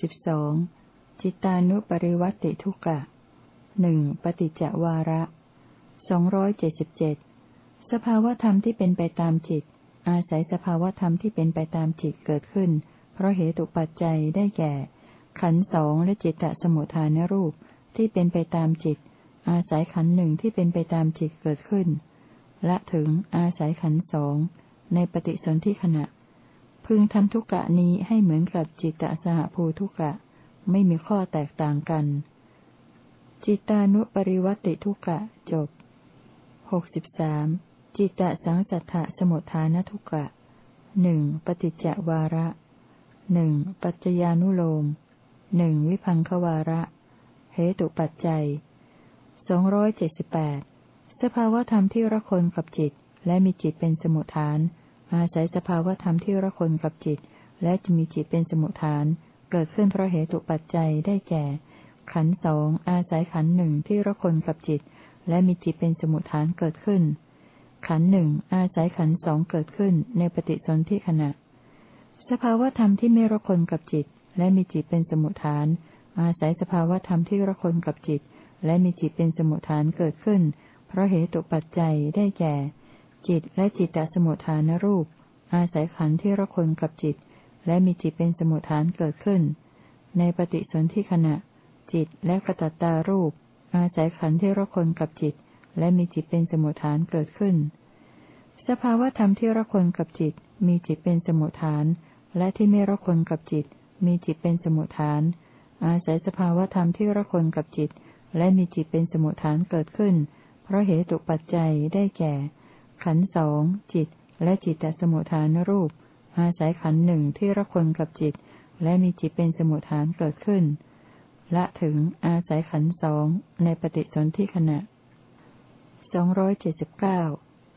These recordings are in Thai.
สิบสองจิตานุปริวัติทุกะหนึ่งปฏิจจวาระสองร้อยเจ็ดสิบเจ็ดสภาวธรรมที่เป็นไปตามจิต อาศัยสภาวธรรมที่เป็นไปตามจิตเกิดขึ้น เพราะเหตุปัจจัยได้แก่ ขันสองและจิตตสมุทฐานรูปที่เป็นไปตามจิต อาศัยขันหนึ่งที่เป็นไปตามจิตเกิดขึ้น และถึงอาศัยขันสองในปฏิสนธิขณะ พึงทำทุกกะนี้ให้เหมือนกับจิตตสหภูทุกะ ไม่มีข้อแตกต่างกัน จิตานุปริวัติทุกะจบหกสิบสามจิตตสังสัทธสมุทฐานทุกะหนึ่งปฏิจจวาระหนึ่งปัจจญานุโลมหนึ่งวิพังควาระ เหตุปัจจัยสองร้อยเจ็ดสิบแปดสภาวธรรมที่ระคนกับจิตและมีจิตเป็นสมุทฐาน อาศัยสภาวธรรมที่ระคนกับจิต และจะมีจิตเป็นสมุทฐาน เกิดขึ้นเพราะเหตุปัจจัยได้แก่ ขันสองอาศัยขันหนึ่งที่ระคนกับจิต และมีจิตเป็นสมุทฐานเกิดขึ้น ขันหนึ่งอาศัยขันสองเกิดขึ้นในปฏิสนธิขณะ สภาวธรรมที่ไม่ระคนกับจิต และมีจิตเป็นสมุทฐาน อาศัยสภาวธรรมที่ระคนกับจิต และมีจิตเป็นสมุทฐานเกิดขึ้น เพราะเหตุปัจจัยได้แก่ จิตและจิตตสมุทฐานรูป อาศัยขันธ์ที่ระคนกับจิต และมีจิตเป็นสมุทฐานเกิดขึ้น ในปฏิสนธิขณะ จิตและกระตัตตารูป อาศัยขันธ์ที่ระคนกับจิต และมีจิตเป็นสมุทฐานเกิดขึ้น สภาวธรรมที่ระคนกับจิต มีจิตเป็นสมุทฐาน และที่ไม่ระคนกับจิต มีจิตเป็นสมุทฐาน อาศัยสภาวธรรมที่ระคนกับจิต และมีจิตเป็นสมุทฐานเกิดขึ้น เพราะเหตุปัจจัยได้แก่ ขันสองจิต และจิตตสมุทฐานรูป อาศัยขันหนึ่งที่ระคนกับจิต และมีจิตเป็นสมุทฐานเกิดขึ้น ละถึงอาศัยขันสองในปฏิสนธิขณะสองร้อยเจ็ดสิบเก้า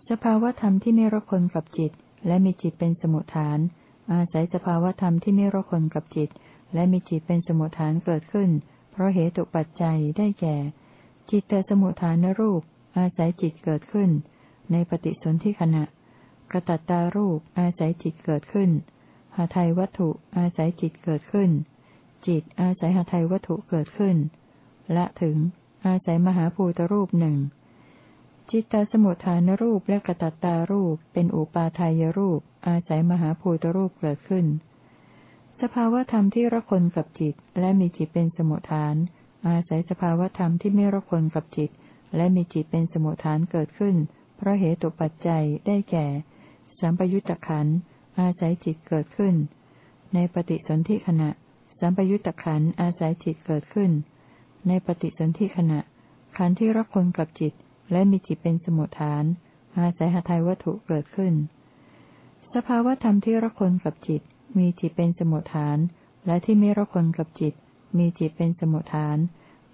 สภาวธรรมที่ไม่รคนกับจิต และมีจิตเป็นสมุทฐาน อาศัยสภาวธรรมที่ไม่รคนกับจิต และมีจิตเป็นสมุทฐานเกิดขึ้น เพราะเหตุปัจจัยได้แก่ จิตแต่สมุทฐานรูป อาศัยจิตเกิดขึ้น ในปฏิสนธิขณะ กระตัตตารูปอาศัยจิตเกิดขึ้น หาไทยวัตถุอาศัยจิตเกิดขึ้น จิตอาศัยหาไทยวัตถุเกิดขึ้นและถึง อาศัยมหาภูตรูปหนึ่ง จิตตสมุทฐานรูปและกระตัตตารูปเป็นอุปาทายรูป อาศัยมหาภูตรูปเกิดขึ้น สภาวธรรมที่ระคนกับจิตและมีจิตเป็นสมุทฐาน อาศัยสภาวธรรมที่ไม่ระคนกับจิตและมีจิตเป็นสมุทฐานเกิดขึ้น เพราะเหตุปัจจัยได้แก่ สัมปยุตตะขันอาศัยจิตเกิดขึ้น ในปฏิสนธิขณะ สัมปยุตตะขันอาศัยจิตเกิดขึ้น ในปฏิสนธิขณะ ขันที่รักคนกับจิต และมีจิตเป็นสมุทฐาน อาศัยหทัยวัตถุเกิดขึ้น สภาวธรรมที่รักคนกับจิต มีจิตเป็นสมุทฐาน และที่ไม่รักคนกับจิต มีจิตเป็นสมุทฐาน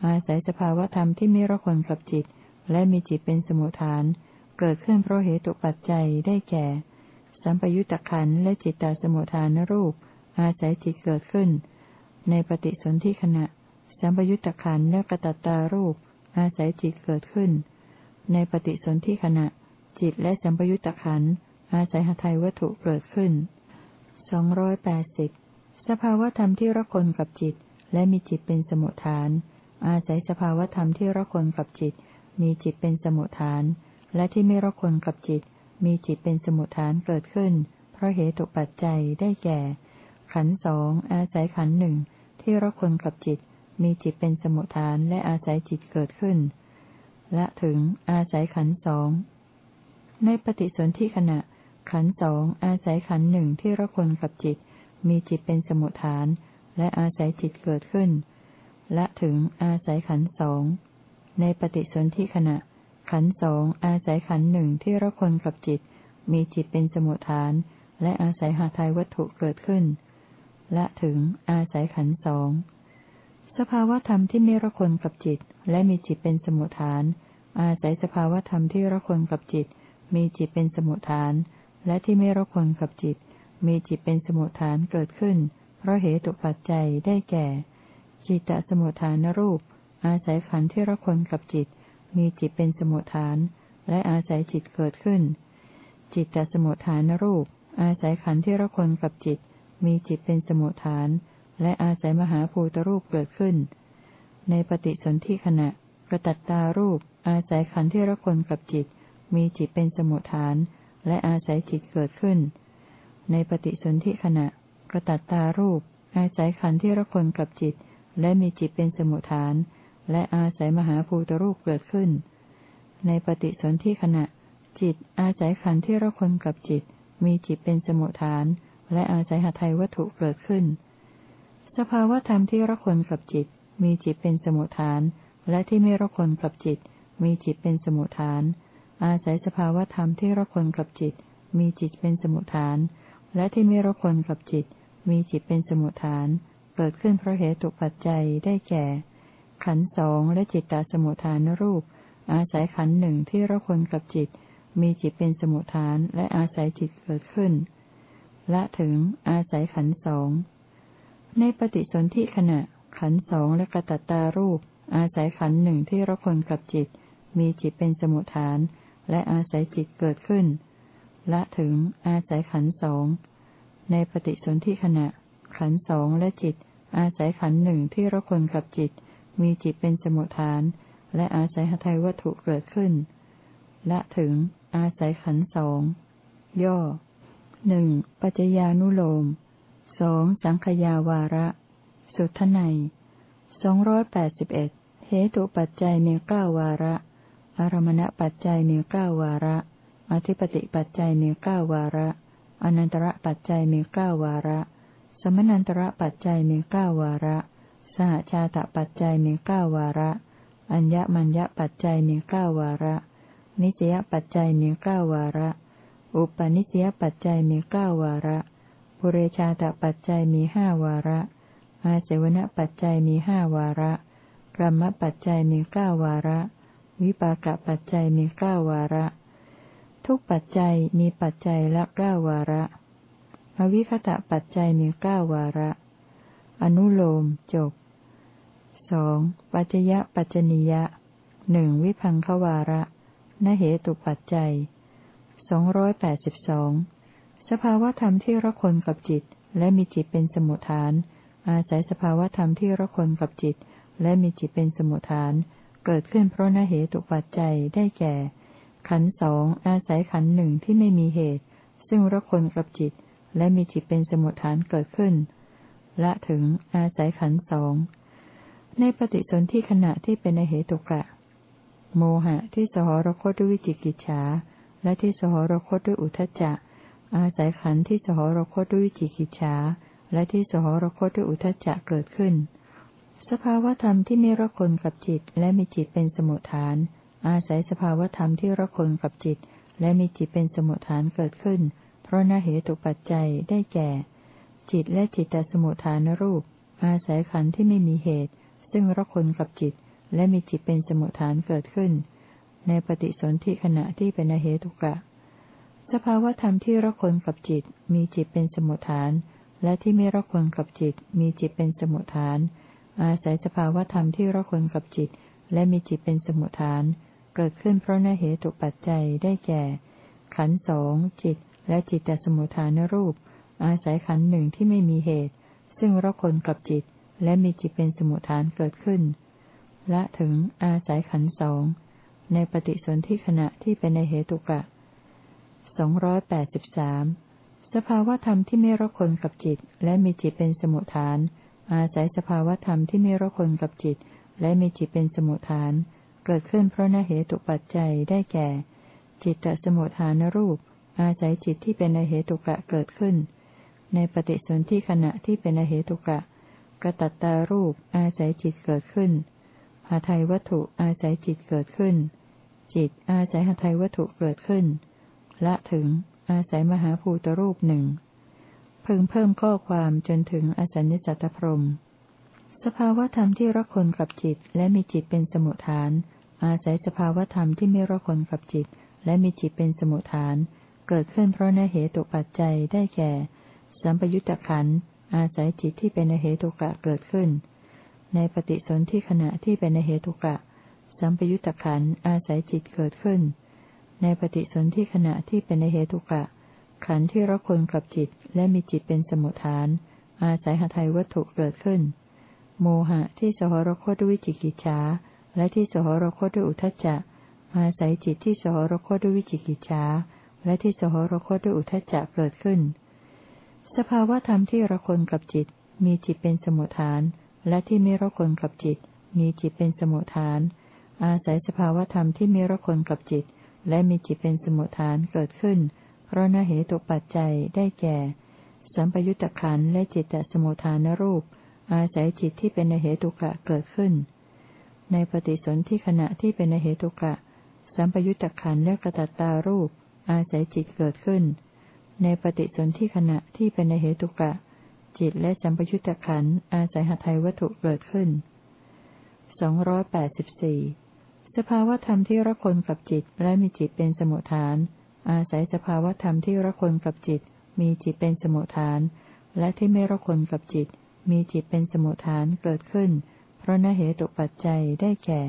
อาศัยสภาวธรรมที่ไม่รักคนกับจิต และมีจิตเป็นสมุทฐาน เกิดขึ้นเพราะเหตุปัจจัยได้แก่ สัมปยุตตะขันและจิตตาสมุทฐานรูป อาศัยจิตเกิดขึ้น ในปฏิสนธิขณะ สัมปยุตตะขันและกตัตตารูป อาศัยจิตเกิดขึ้น ในปฏิสนธิขณะ จิตและสัมปยุตตะขันอาศัยหทัยวัตถุเกิดขึ้นสองร้อยแปดสิบสภาวธรรมที่ระคนกับจิต และมีจิตเป็นสมุทฐาน อาศัยสภาวธรรมที่ระคนกับจิต มีจิตเป็นสมุทฐาน และที่ไม่ระคนกับจิต มีจิตเป็นสมุทฐานเกิดขึ้น เพราะเหตุปัจจัยได้แก่ ขันสองอาศัยขันหนึ่งที่รักคนกับจิต มีจิตเป็นสมุทฐานและอาศัยจิตเกิดขึ้น และถึงอาศัยขันสองในปฏิสนธิขณะ ขันสองอาศัยขันหนึ่งที่รักคนกับจิต มีจิตเป็นสมุทฐาน และอาศัยจิตเกิดขึ้น และถึงอาศัยขันสองในปฏิสนธิขณะ ขันสองอาศัยขันหนึ่งที่รักคนกับจิต มีจิตเป็นสมุทฐาน และอาศัยหาทายวัตถุเกิดขึ้น และถึงอาศัยขันสองสภาวธรรมที่ไม่ระคนกับจิต และมีจิตเป็นสมุทฐาน อาศัยสภาวธรรมที่ระคนกับจิต มีจิตเป็นสมุทฐาน และที่ไม่ระคนกับจิต มีจิตเป็นสมุทฐานเกิดขึ้น เพราะเหตุปัจจัยได้แก่จิตตสมุทฐานรูป อาศัยขันธ์ที่ระคนกับจิต มีจิตเป็นสมุทฐาน และอาศัยจิตเกิดขึ้น จิตตสมุทฐานรูป อาศัยขันธ์ที่ระคนกับจิต มีจิตเป็นสมุทฐาน และอาศัยมหาภูตรูปเกิดขึ้น ในปฏิสนธิขณะกระตัตตารูป อาศัยขันธ์ที่ระคนกับจิต มีจิตเป็นสมุทฐาน และอาศัยจิตเกิดขึ้น ในปฏิสนธิขณะกระตัตตารูป อาศัยขันธ์ที่ระคนกับจิต และมีจิตเป็นสมุทฐาน และอาศัยมหาภูตรูปเกิดขึ้น ในปฏิสนธิขณะ จิตอาศัยขันธ์ที่ระคนกับจิต มีจิตเป็นสมุทฐาน และอาศัยหทัยวัตถุเกิดขึ้น สภาวธรรมที่ระคนกับจิต มีจิตเป็นสมุทฐาน และที่ไม่ระคนกับจิต มีจิตเป็นสมุทฐาน อาศัยสภาวธรรมที่ระคนกับจิต มีจิตเป็นสมุทฐาน และที่ไม่ระคนกับจิต มีจิตเป็นสมุทฐาน เกิดขึ้นเพราะเหตุปัจจัยได้แก่ ขันสองและจิตตสมุทฐานรูป อาศัยขันหนึ่งที่ระคนกับจิต มีจิตเป็นสมุทฐานและอาศัยจิตเกิดขึ้น ละถึงอาศัยขันสองในปฏิสนธิขณะ ขันสองและกระตัตตารูป อาศัยขันหนึ่งที่ระคนกับจิต มีจิตเป็นสมุทฐาน และอาศัยจิตเกิดขึ้น ละถึงอาศัยขันสองในปฏิสนธิขณะ ขันสองและจิต อาศัยขันหนึ่งที่ระคนกับจิต มีจิตเป็นสมุทฐาน และอาศัยหทัยวัตถุเกิดขึ้น ละถึง อาศัยขันสองย่อหนึ่งปัจจญานุโลมสองสังขยาวาระ สุทไนสองร้อยแปดสิบเอ็ดเหตุปัจจัยมีเก้าวาระ อารมณปัจจัยมีเก้าวาระ อธิปติปัจจัยมีเก้าวาระ อนันตระปัจจัยมีเก้าวาระ สมนันตระปัจจัยมีเก้าวาระ สหชาตปัจจัยมีเก้าวาระ อัญญมัญญปัจจัยมีเก้าวาระ นิสยปัจจัยมีเก้าวาระ อุปนิสยปัจจัยมีเก้าวาระปุเรชาตปัจจัยมีห้าวาระ อาเสวนปัจจัยมีห้าวาระกรรมปัจจัยมีเก้าวาระ วิปากปัจจัยมีเก้าวาระ ทุกปัจจัยมีปัจจัยละเก้าวาระ อวิคตะปัจจัยมีเก้าวาระ อนุโลมจบ สองปัจจยะปัจจนิยะหนึ่งวิพังควาระนเหตุปัจจัยสองร้อยแปดสิบสองสภาวธรรมที่ระคนกับจิต และมีจิตเป็นสมุทฐาน อาศัยสภาวธรรมที่ระคนกับจิต และมีจิตเป็นสมุทฐาน เกิดขึ้นเพราะนเหตุปัจจัยได้แก่ ขันสองอาศัยขันหนึ่งที่ไม่มีเหตุ ซึ่งระคนกับจิต และมีจิตเป็นสมุทฐานเกิดขึ้น ละถึงอาศัยขันสอง ในปฏิสนธิขณะที่เป็นเหตุกะ โมหะที่สหรคตด้วยวิจิกิจฉา และที่สหรคตด้วยอุทจจะ อาศัยขันธ์ที่สหรคตด้วยวิจิกิจฉา และที่สหรคตด้วยอุทจจะเกิดขึ้น สภาวธรรมที่ไม่ระคนกับจิต และมีจิตเป็นสมุทฐาน อาศัยสภาวธรรมที่ระคนกับจิต และมีจิตเป็นสมุทฐานเกิดขึ้น เพราะนาเหตุปัจจัยได้แก่ จิตและจิตตสมุทฐานรูป อาศัยขันธ์ที่ไม่มีเหตุ ซึ่งระคนกับจิต และมีจิตเป็นสมุทฐานเกิดขึ้น ในปฏิสนธิขณะที่เป็นเหตุกะ สภาวธรรมที่ระคนกับจิต มีจิตเป็นสมุทฐาน และที่ไม่ระคนกับจิต มีจิตเป็นสมุทฐาน อาศัยสภาวธรรมที่ระคนกับจิต และมีจิตเป็นสมุทฐาน เกิดขึ้นเพราะนเหตุปัจจัยได้แก่ ขันสองจิต และจิตแต่สมุทฐานรูป อาศัยขันหนึ่งที่ไม่มีเหตุ ซึ่งระคนกับจิต และมีจิตเป็นสมุทฐานเกิดขึ้นและถึงอาศัยขันสองในปฏิสนธิขณะที่เป็นในเหตุกะสองร้อยแปดสิบสามสภาวธรรมที่ไม่รคนกับจิต และมีจิตเป็นสมุทฐาน อาศัยสภาวธรรมที่ไม่รคนกับจิต และมีจิตเป็นสมุทฐาน เกิดขึ้นเพราะนเหตุปัจจัยได้แก่ จิตตสมุทฐานรูป อาศัยจิตที่เป็นในเหตุกะเกิดขึ้น ในปฏิสนธิขณะที่เป็นในเหตุกะ กระตัตตารูปอาศัยจิตเกิดขึ้น หาไทยวัตถุอาศัยจิตเกิดขึ้น จิตอาศัยหาไทยวัตถุเกิดขึ้น ละถึงอาศัยมหาภูตรูปหนึ่งพึงเพิ่มข้อความจนถึงอสัญญสัตตพรม สภาวธรรมที่รักคนกับจิตและมีจิตเป็นสมุทฐาน อาศัยสภาวธรรมที่ไม่รักคนกับจิต และมีจิตเป็นสมุทฐาน เกิดขึ้นเพราะนเหตุปัจจัยได้แก่ สัมปยุตตะขัน อาศัยจิตที่เป็นเหตุกะเกิดขึ้น ในปฏิสนธิขณะที่เป็นเหตุกะ สัมปยุตตะขันอาศัยจิตเกิดขึ้น ในปฏิสนธิขณะที่เป็นในเหตุกะ ขันธ์ที่รักคนกับจิตและมีจิตเป็นสมุทฐาน อาศัยหทัยวัตถุเกิดขึ้น โมหะที่สหรคตด้วยวิจิกิจฉาและที่สหรคตด้วยอุทจจะอาศัยจิตที่สหรคตด้วยวิจิกิจฉาและที่สหรคตด้วยอุทจจะเกิดขึ้น สภาวธรรมที่ระคนกับจิต มีจิตเป็นสมุทฐาน และที่ไม่ระคนกับจิต มีจิตเป็นสมุทฐาน อาศัยสภาวธรรมที่ไมีระคนกับจิต และมีจิตเป็นสมุทฐานเกิดขึ้น เพราะนเหตุปัจจัยได้แก่ สัมปยุตตะขันและจิตตสมุทฐานรูป อาศัยจิตที่เป็นนเหตุกะเกิดขึ้น ในปฏิสนธิขณะที่เป็นเหตุกะ สัมปยุตตะขันและกระตัตตารูป อาศัยจิตเกิดขึ้น ในปฏิสนธิขณะที่เป็นในเหตุกะ จิตและสัมปยุตตะขันอาศัยหทัยวัตถุเกิดขึ้นสองร้อยแปดสิบสี่สภาวธรรมที่ระคนกับจิตและมีจิตเป็นสมุทฐาน อาศัยสภาวธรรมที่ระคนกับจิต มีจิตเป็นสมุทฐาน และที่ไม่ระคนกับจิต มีจิตเป็นสมุทฐานเกิดขึ้น เพราะนเหตุปัจจัยได้แก่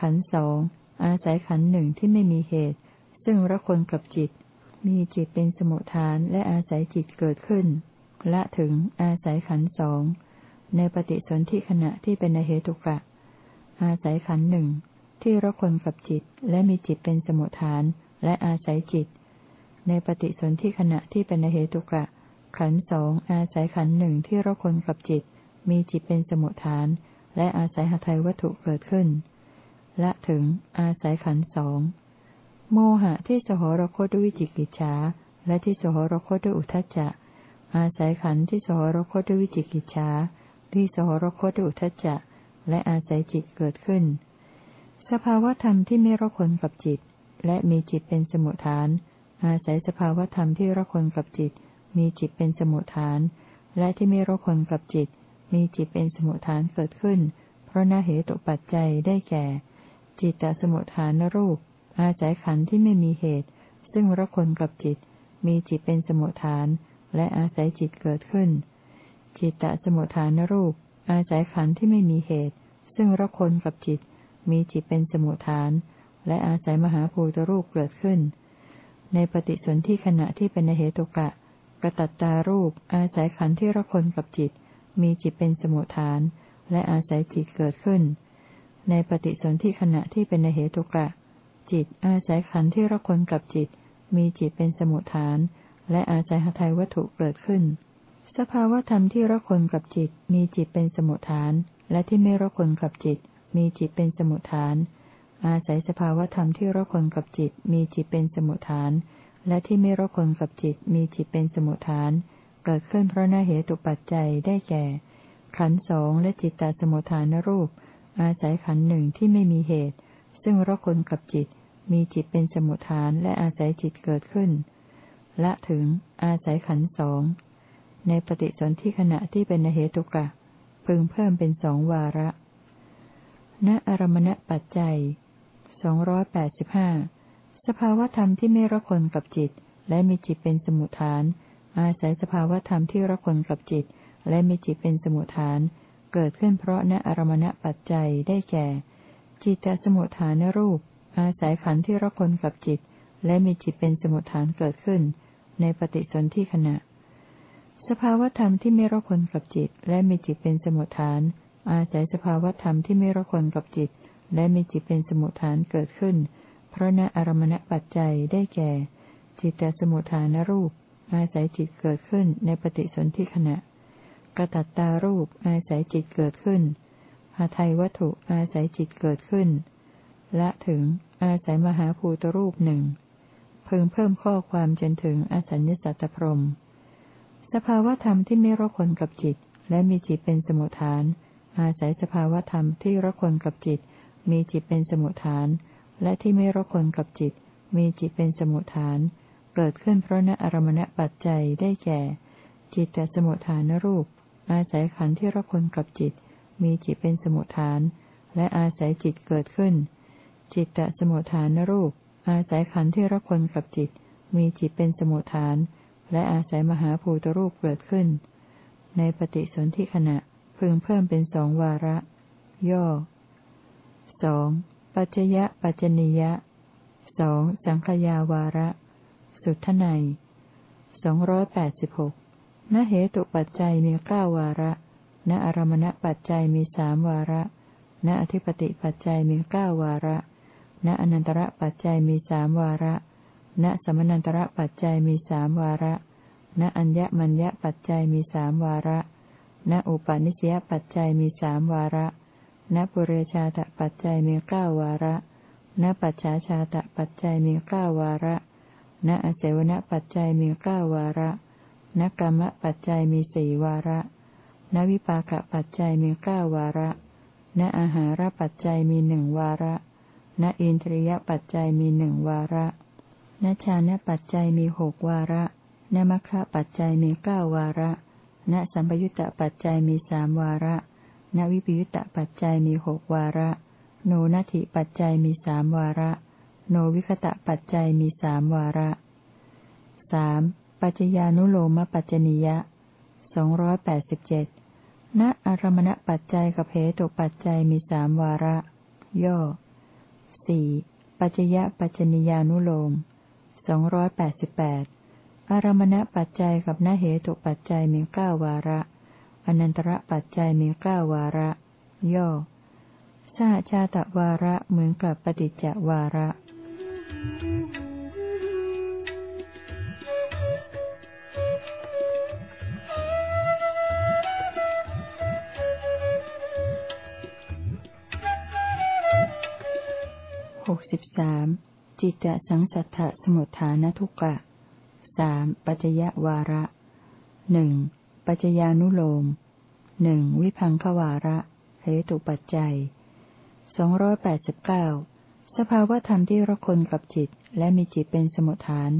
ขันสองอาศัยขันหนึ่งที่ไม่มีเหตุ ซึ่งระคนกับจิต มีจิตเป็นสมุทฐานและอาศัยจิตเกิดขึ้น ละถึงอาศัยขันสองในปฏิสนธิขณะที่เป็นเหตุกะ อาศัยขันหนึ่งที่ระคนกับจิตและมีจิตเป็นสมุทฐานและอาศัยจิต ในปฏิสนธิขณะที่เป็นเหตุกะ ขันสองอาศัยขันหนึ่งที่ระคนกับจิต มีจิตเป็นสมุทฐาน และอาศัยหทัยวัตถุเกิดขึ้น ละถึงอาศัยขันสอง โมหะที่สหรคตด้วยวิจิกิจฉาและที่สหรคตด้วยอุทจจะ อาศัยขันธ์ที่สหรคตด้วยวิจิกิจฉาที่สหรคตด้วยอุทจจะและอาศัยจิตเกิดขึ้น สภาวธรรมที่ไม่รคนกับจิต และมีจิตเป็นสมุทฐาน อาศัยสภาวธรรมที่รคนกับจิต มีจิตเป็นสมุทฐาน และที่ไม่รคนกับจิต มีจิตเป็นสมุทฐานเกิดขึ้น เพราะนาเหตุปัจจัยได้แก่ จิตตสมุทฐานรูป อาศัยขันธ์ที่ไม่มีเหตุ ซึ่งรคนกับจิต มีจิตเป็นสมุทฐาน และอาศัยจิตเกิดขึ้น จิตตสมุทฐานรูป อาศัยขันธ์ที่ไม่มีเหตุ ซึ่งระคนกับจิต มีจิตเป็นสมุทฐาน และอาศัยมหาภูตรูปเกิดขึ้น ในปฏิสนธิขณะที่เป็นเหตุกะกระตัตตารูป อาศัยขันธ์ที่ระคนกับจิต มีจิตเป็นสมุทฐาน และอาศัยจิตเกิดขึ้น ในปฏิสนธิขณะที่เป็นเหตุกะ จิตอาศัยขันธ์ที่ระคนกับจิต มีจิตเป็นสมุทฐาน และอาศัยหทัยวัตถุเกิดขึ้น สภาวธรรมที่ระคนกับจิต มีจิตเป็นสมุทฐาน และที่ไม่ระคนกับจิต มีจิตเป็นสมุทฐาน อาศัยสภาวธรรมที่ระคนกับจิต มีจิตเป็นสมุทฐาน และที่ไม่ระคนกับจิต มีจิตเป็นสมุทฐาน เกิดขึ้นเพราะนาเหตุปัจจัยได้แก่ ขันสองและจิตตสมุทฐานรูป อาศัยขันหนึ่งที่ไม่มีเหตุ ซึ่งระคนกับจิต มีจิตเป็นสมุทฐานและอาศัยจิตเกิดขึ้น ละถึง อาศัยขันสองในปฏิสนธิขณะที่เป็นเหตุกะ พึงเพิ่มเป็นสองวาระ ณอารมณปัจจัยสองร้อยแปดสิบห้าสภาวธรรมที่ไม่ระคนกับจิต และมีจิตเป็นสมุทฐาน อาศัยสภาวธรรมที่ระคนกับจิต และมีจิตเป็นสมุทฐาน เกิดขึ้นเพราะณอารมณปัจจัยได้แก่ จิตตสมุทฐานรูป อาศัยขันธ์ที่ระคนกับจิต และมีจิตเป็นสมุทฐานเกิดขึ้น ในปฏิสนธิขณะ สภาวธรรมที่ไม่รคนกับจิต และมีจิตเป็นสมุทฐาน อาศัยสภาวธรรมที่ไม่รคนกับจิต และมีจิตเป็นสมุทฐานเกิดขึ้น เพราะณอารมณปัจจัยได้แก่ จิตตสมุทฐานรูป อาศัยจิตเกิดขึ้นในปฏิสนธิขณะกระตัตตารูปอาศัยจิตเกิดขึ้นหาไทยวัตถุอาศัยจิตเกิดขึ้น และถึง อาศัยมหาภูตรูปหนึ่งพึงเพิ่มข้อความจนถึงอสัญญสัตตพรม สภาวธรรมที่ไม่รคนกับจิต และมีจิตเป็นสมุทฐาน อาศัยสภาวธรรมที่รคนกับจิต มีจิตเป็นสมุทฐาน และที่ไม่รคนกับจิต มีจิตเป็นสมุทฐาน เกิดขึ้นเพราะนอารมณปัจจัยได้แก่ จิตแต่สมุทฐานรูป อาศัยขันธ์ที่รคนกับจิต มีจิตเป็นสมุทฐาน และอาศัยจิตเกิดขึ้น จิตตสมุทฐานรูป อาศัยขันธ์ที่รักคนกับจิต มีจิตเป็นสมุทฐาน และอาศัยมหาภูตรูปเกิดขึ้น ในปฏิสนธิขณะพึงเพิ่มเป็นสองวาระ ย่อสองปัจจยะปัจจนิยะสองสังขยาวาระ สุทไนสองร้อยแปดสิบหกณเหตุปัจจัยมีเก้าวาระณอารมณปัจจัยมีสามวาระณอธิปติปัจจัยมีเก้าวาระ ณอนันตระปัจจัยมีสามวาระ ณสมนันตระปัจจัยมีสามวาระ ณอัญญมัญญปัจจัยมีสามวาระ ณอุปาณิสยปัจจัยมีสามวาระ ณปุเรชาตปัจจัยมีเก้าวาระ ณปัจฉาชาตปัจจัยมีเก้าวาระ ณอเสวนปัจจัยมีเก้าวาระนกรรมปัจจัยมีสี่วาระนวิปากปัจจัยมีเก้าวาระ ณอาหารปัจจัยมีหนึ่งวาระ ณอินทรียปัจจัยมีหนึ่งวาระณชานะปัจจัยมีหกวาระณมัคคะปัจจัยมีเก้าวาระณสัมปยุตตปัจจัยมีสามวาระณวิปยุตตปัจจัยมีหกวาระ โนนัตถิปัจจัยมีสามวาระ โนวิคตะปัจจัยมีสามวาระสามปัจจญานุโลมปัจจนิยะสองร้อยแปดสิบเจ็ดณอารมณปัจจัยกับเหตุปัจจัยมีสามวาระ ย่อ สี่ปัจจยปัจจนิยานุโลมสองร้อยแปดสิบแปดอารมณปัจจัยกับนเหตุปัจจัยมีเก้าวาระอนันตระปัจจัยมีเก้าวาระ ย่อสหชาตวาระเหมือนกับปฏิจจวาระ บสามจิตตสังสัทธสมุทฐานทุกะสามปัจจยวาระหนึ่งปัจจญานุโลมหนึ่งวิพังควาระเหตุปัจจัยสองร้อยแปดสิบเก้าสภาวธรรมที่ระคนกับจิต และมีจิตเป็นสมุทฐาน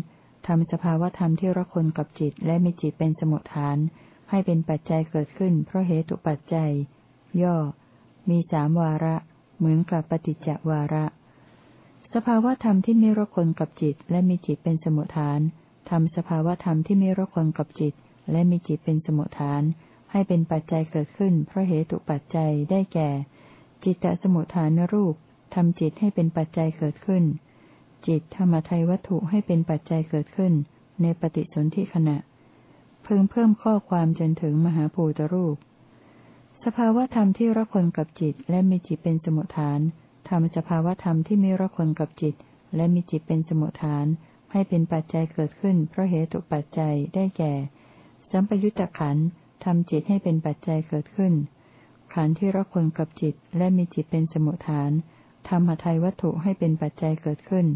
ทำสภาวธรรมที่ระคนกับจิต และมีจิตเป็นสมุทฐาน ให้เป็นปัจจัยเกิดขึ้น เพราะเหตุปัจจัย ย่อ มีสามวาระ เหมือนกับปฏิจจวาระ สภาวธรรมที่มีรคนกับจิต และมีจิตเป็นสมุทฐานทำสภาวธรรมที่มีรคนกับจิต และมีจิตเป็นสมุทฐาน ให้เป็นปัจจัยเกิดขึ้นเพราะเหตุปัจจัยได้แก่ จิตตสมุทฐานรูปทำจิตให้เป็นปัจจัยเกิดขึ้น จิตธรรมทัยวัตถุให้เป็นปัจจัยเกิดขึ้น ในปฏิสนธิขณะ เพิ่มเพิ่มข้อความจนถึงมหาภูตรูป สภาวธรรมที่รคนกับจิตและมีจิตเป็นสมุทฐาน ทำสภาวธรรมที่ไม่รักคนกับจิต และมีจิตเป็นสมุทฐาน ให้เป็นปัจจัยเกิดขึ้นเพราะเหตุปัจจัยได้แก่ สัมปยุตตะขันทำจิตให้เป็นปัจจัยเกิดขึ้น ขันที่รักคนกับจิต และมีจิตเป็นสมุทฐานทำหทัยวัตถุให้เป็นปัจจัยเกิดขึ้น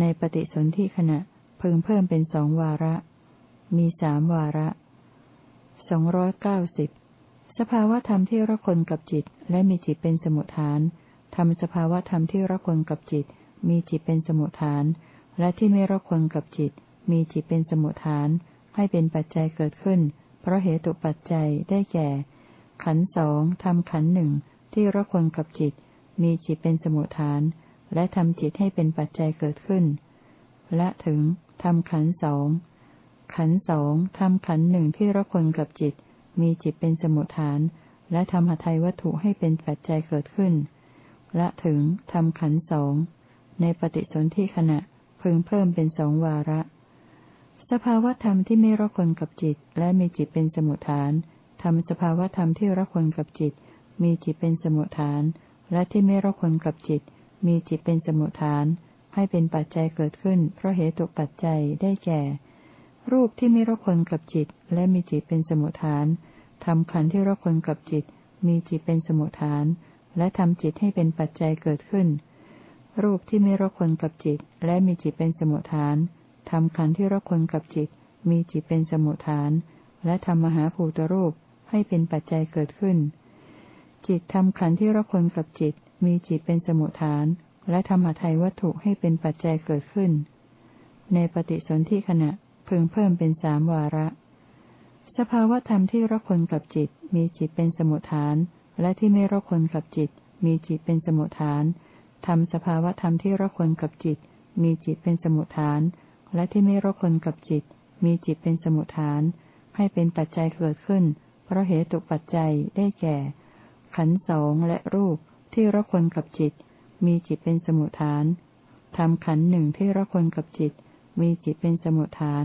ในปฏิสนธิขณะเพิ่งเพิ่มเป็นสองวาระ มีสามวาระสองร้อยเก้าสิบสภาวธรรมที่รักคนกับจิต และมีจิตเป็นสมุทฐาน ทำสภาวะธรรมที่รักคนกับจิต มีจิตเป็นสมุทฐาน และที่ไม่รักคนกับจิต มีจิตเป็นสมุทฐาน ให้เป็นปัจจัยเกิดขึ้น เพราะเหตุปัจจัยได้แก่ ขันสองทำขันหนึ่งที่รักคนกับจิต มีจิตเป็นสมุทฐาน และทำจิตให้เป็นปัจจัยเกิดขึ้น และถึงทำขันสองขันสองทำขันหนึ่งที่รักคนกับจิต มีจิตเป็นสมุทฐาน และทำหทัยวัตถุให้เป็นปัจจัยเกิดขึ้น ละถึงทำขันสองในปฏิสนธิขณะพึงเพิ่มเป็นสองวาระ สภาวธรรมที่ไม่รักคนกับจิต และมีจิตเป็นสมุทฐานทำสภาวธรรมที่รักคนกับจิต มีจิตเป็นสมุทฐาน และที่ไม่รักคนกับจิต มีจิตเป็นสมุทฐาน ให้เป็นปัจจัยเกิดขึ้น เพราะเหตุปัจจัยได้แก่ รูปที่ไม่รักคนกับจิต และมีจิตเป็นสมุทฐานทำขันที่รักคนกับจิต มีจิตเป็นสมุทฐาน และทำจิตให้เป็นปัจจัยเกิดขึ้น รูปที่ไม่รักคนกับจิต และมีจิตเป็นสมุทฐานทำขันธ์ที่รักคนกับจิต มีจิตเป็นสมุทฐาน และทำมหาภูตรูปให้เป็นปัจจัยเกิดขึ้น จิตทำขันธ์ที่รักคนกับจิต มีจิตเป็นสมุทฐาน และทำหทัยวัตถุให้เป็นปัจจัยเกิดขึ้น ในปฏิสนธิขณะพึงเพิ่มเป็นสามวาระ สภาวธรรมที่รักคนกับจิต มีจิตเป็นสมุทฐาน และที่ไม่รักคนกับจิต มีจิตเป็นสมุทฐานทำสภาวธรรมที่รักคนกับจิต มีจิตเป็นสมุทฐาน และที่ไม่รักคนกับจิต มีจิตเป็นสมุทฐาน ให้เป็นปัจจัยเกิดขึ้น เพราะเหตุปัจจัยได้แก่ ขันสองและรูปที่รักคนกับจิต มีจิตเป็นสมุทฐานทำขันหนึ่งที่รักคนกับจิต มีจิตเป็นสมุทฐาน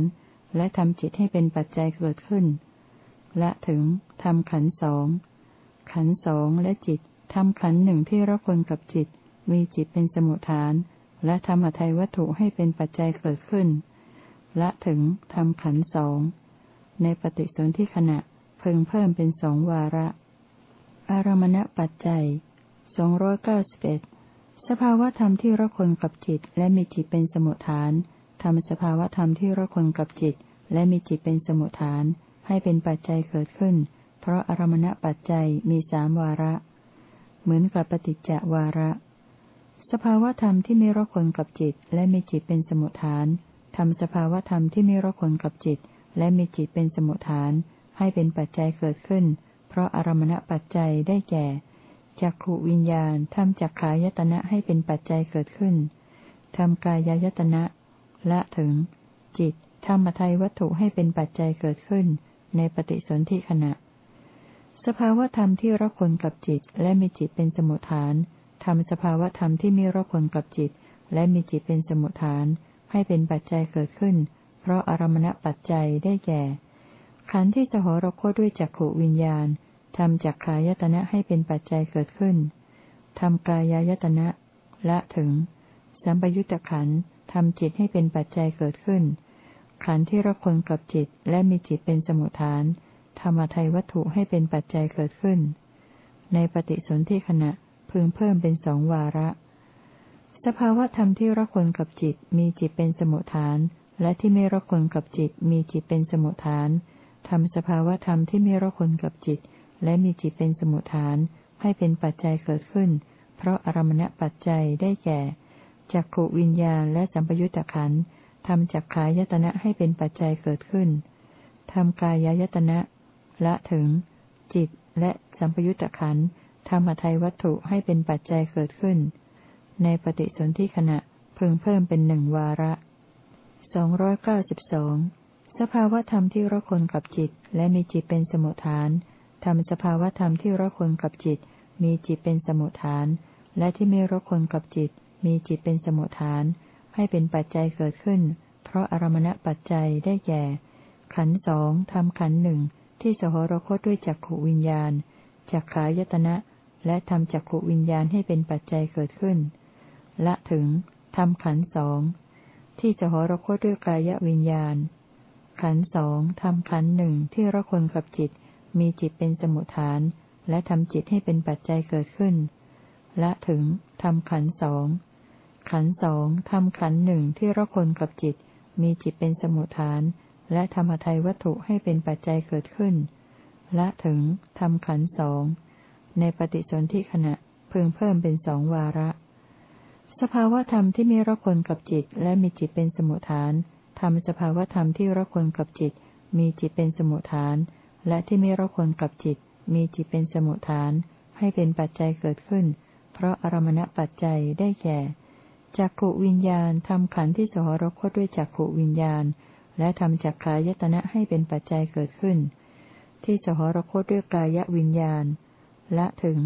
และทำจิตให้เป็นปัจจัยเกิดขึ้น และถึงทำขันสอง ขันสองและจิตทำขันหนึ่งที่ระคนกับจิต มีจิตเป็นสมุทฐาน และทำอัทัยวัตถุให้เป็นปัจจัยเกิดขึ้น และถึงทำขันสองในปฏิสนธิขณะเพิ่งเพิ่มเป็นสองวาระ อารมณปัจจัยสองร้อยเก้าสิบเอ็ดสภาวธรรมที่ระคนกับจิต และมีจิตเป็นสมุทฐานทำสภาวธรรมที่ระคนกับจิต และมีจิตเป็นสมุทฐาน ให้เป็นปัจจัยเกิดขึ้น เพราะอารมณปัจจัยมีสามวาระ เหมือนกับปฏิจจวาระ สภาวธรรมที่ไม่ระคนกับจิต และมีจิตเป็นสมุทฐานทำสภาวธรรมที่ไม่ระคนกับจิต และมีจิตเป็นสมุทฐาน ให้เป็นปัจจัยเกิดขึ้น เพราะอารมณปัจจัยได้แก่จักขูวิญญาณทำจักขายตนะให้เป็นปัจจัยเกิดขึ้นทำกายายตนะ ละถึง จิตทำมาทัยวัตถุให้เป็นปัจจัยเกิดขึ้น ในปฏิสนธิขณะ สภาวธรรมที่รักคนกับจิตและมีจิตเป็นสมุทฐานทำสภาวธรรมที่ไม่รักคนกับจิต และมีจิตเป็นสมุทฐาน ให้เป็นปัจจัยเกิดขึ้น เพราะอารมณปัจจัยได้แก่ ขันธ์ที่สหรคตด้วยจักขวิญญาณทำจักขายตนะให้เป็นปัจจัยเกิดขึ้นทำกายายตนะละถึง สัมปยุตตะขันธ์ทำจิตให้เป็นปัจจัยเกิดขึ้น ขันธ์ที่ระคนกับจิตและมีจิตเป็นสมุทฐาน ธรรมทัยวัตถุให้เป็นปัจจัยเกิดขึ้น ในปฏิสนธิขณะพึงเพิ่มเป็นสองวาระ สภาวะธรรมที่ระคนกับจิตมีจิตเป็นสมุทฐาน และที่ไม่ระคนกับจิตมีจิตเป็นสมุทฐานทำสภาวะธรรมที่ไม่ระคนกับจิต และมีจิตเป็นสมุทฐาน ให้เป็นปัจจัยเกิดขึ้น เพราะอารมณปัจจัยได้แก่จักขวิญญาณและสัมปยุตตะขันทำจักขายตนะให้เป็นปัจจัยเกิดขึ้นทำกายายตนะ ละถึง จิตและสัมปยุตตะขันทำอัทัยวัตถุให้เป็นปัจจัยเกิดขึ้น ในปฏิสนธิขณะพึงเพิ่มเป็นหนึ่งวาระสองร้อยเก้าสิบสองสภาวธรรมที่ระคนกับจิต และมีจิตเป็นสมุทฐานทำสภาวธรรมที่ระคนกับจิต มีจิตเป็นสมุทฐาน และที่ไม่ระคนกับจิต มีจิตเป็นสมุทฐาน ให้เป็นปัจจัยเกิดขึ้น เพราะอารมณปัจจัยได้แก่ ขันสองทำขันหนึ่ง ที่สหรคตด้วยจักขวิญญาณ จักขายตนะ และทำจักขวิญญาณให้เป็นปัจจัยเกิดขึ้น ละถึงทำขันสองที่สหรคตด้วยกายวิญญาณ ขันสองทำขันหนึ่งที่ระคนกับจิต มีจิตเป็นสมุทฐาน และทำจิตให้เป็นปัจจัยเกิดขึ้นและถึงทำขันสองขันสองทำขันหนึ่งที่ระคนกับจิต มีจิตเป็นสมุทฐาน และธรรมทัยวัตถุให้เป็นปัจจัยเกิดขึ้นและถึงทำขันสองในปฏิสนธิขณะพึงเพิ่มเป็นสองวาระ สภาวธรรมที่มีระคนกับจิต และมีจิตเป็นสมุทฐานทำสภาวธรรมที่ระคนกับจิต มีจิตเป็นสมุทฐาน และที่ไม่รักคนกับจิต มีจิตเป็นสมุทฐาน ให้เป็นปัจจัยเกิดขึ้น เพราะอารมณปัจจัยได้แก่จักขวิญญาณทำขันธ์ที่สหรคตด้วยจักขวิญญาณ และทำจักขายตนะให้เป็นปัจจัยเกิดขึ้น ที่สหรคตด้วยกายวิญญาณ และถึง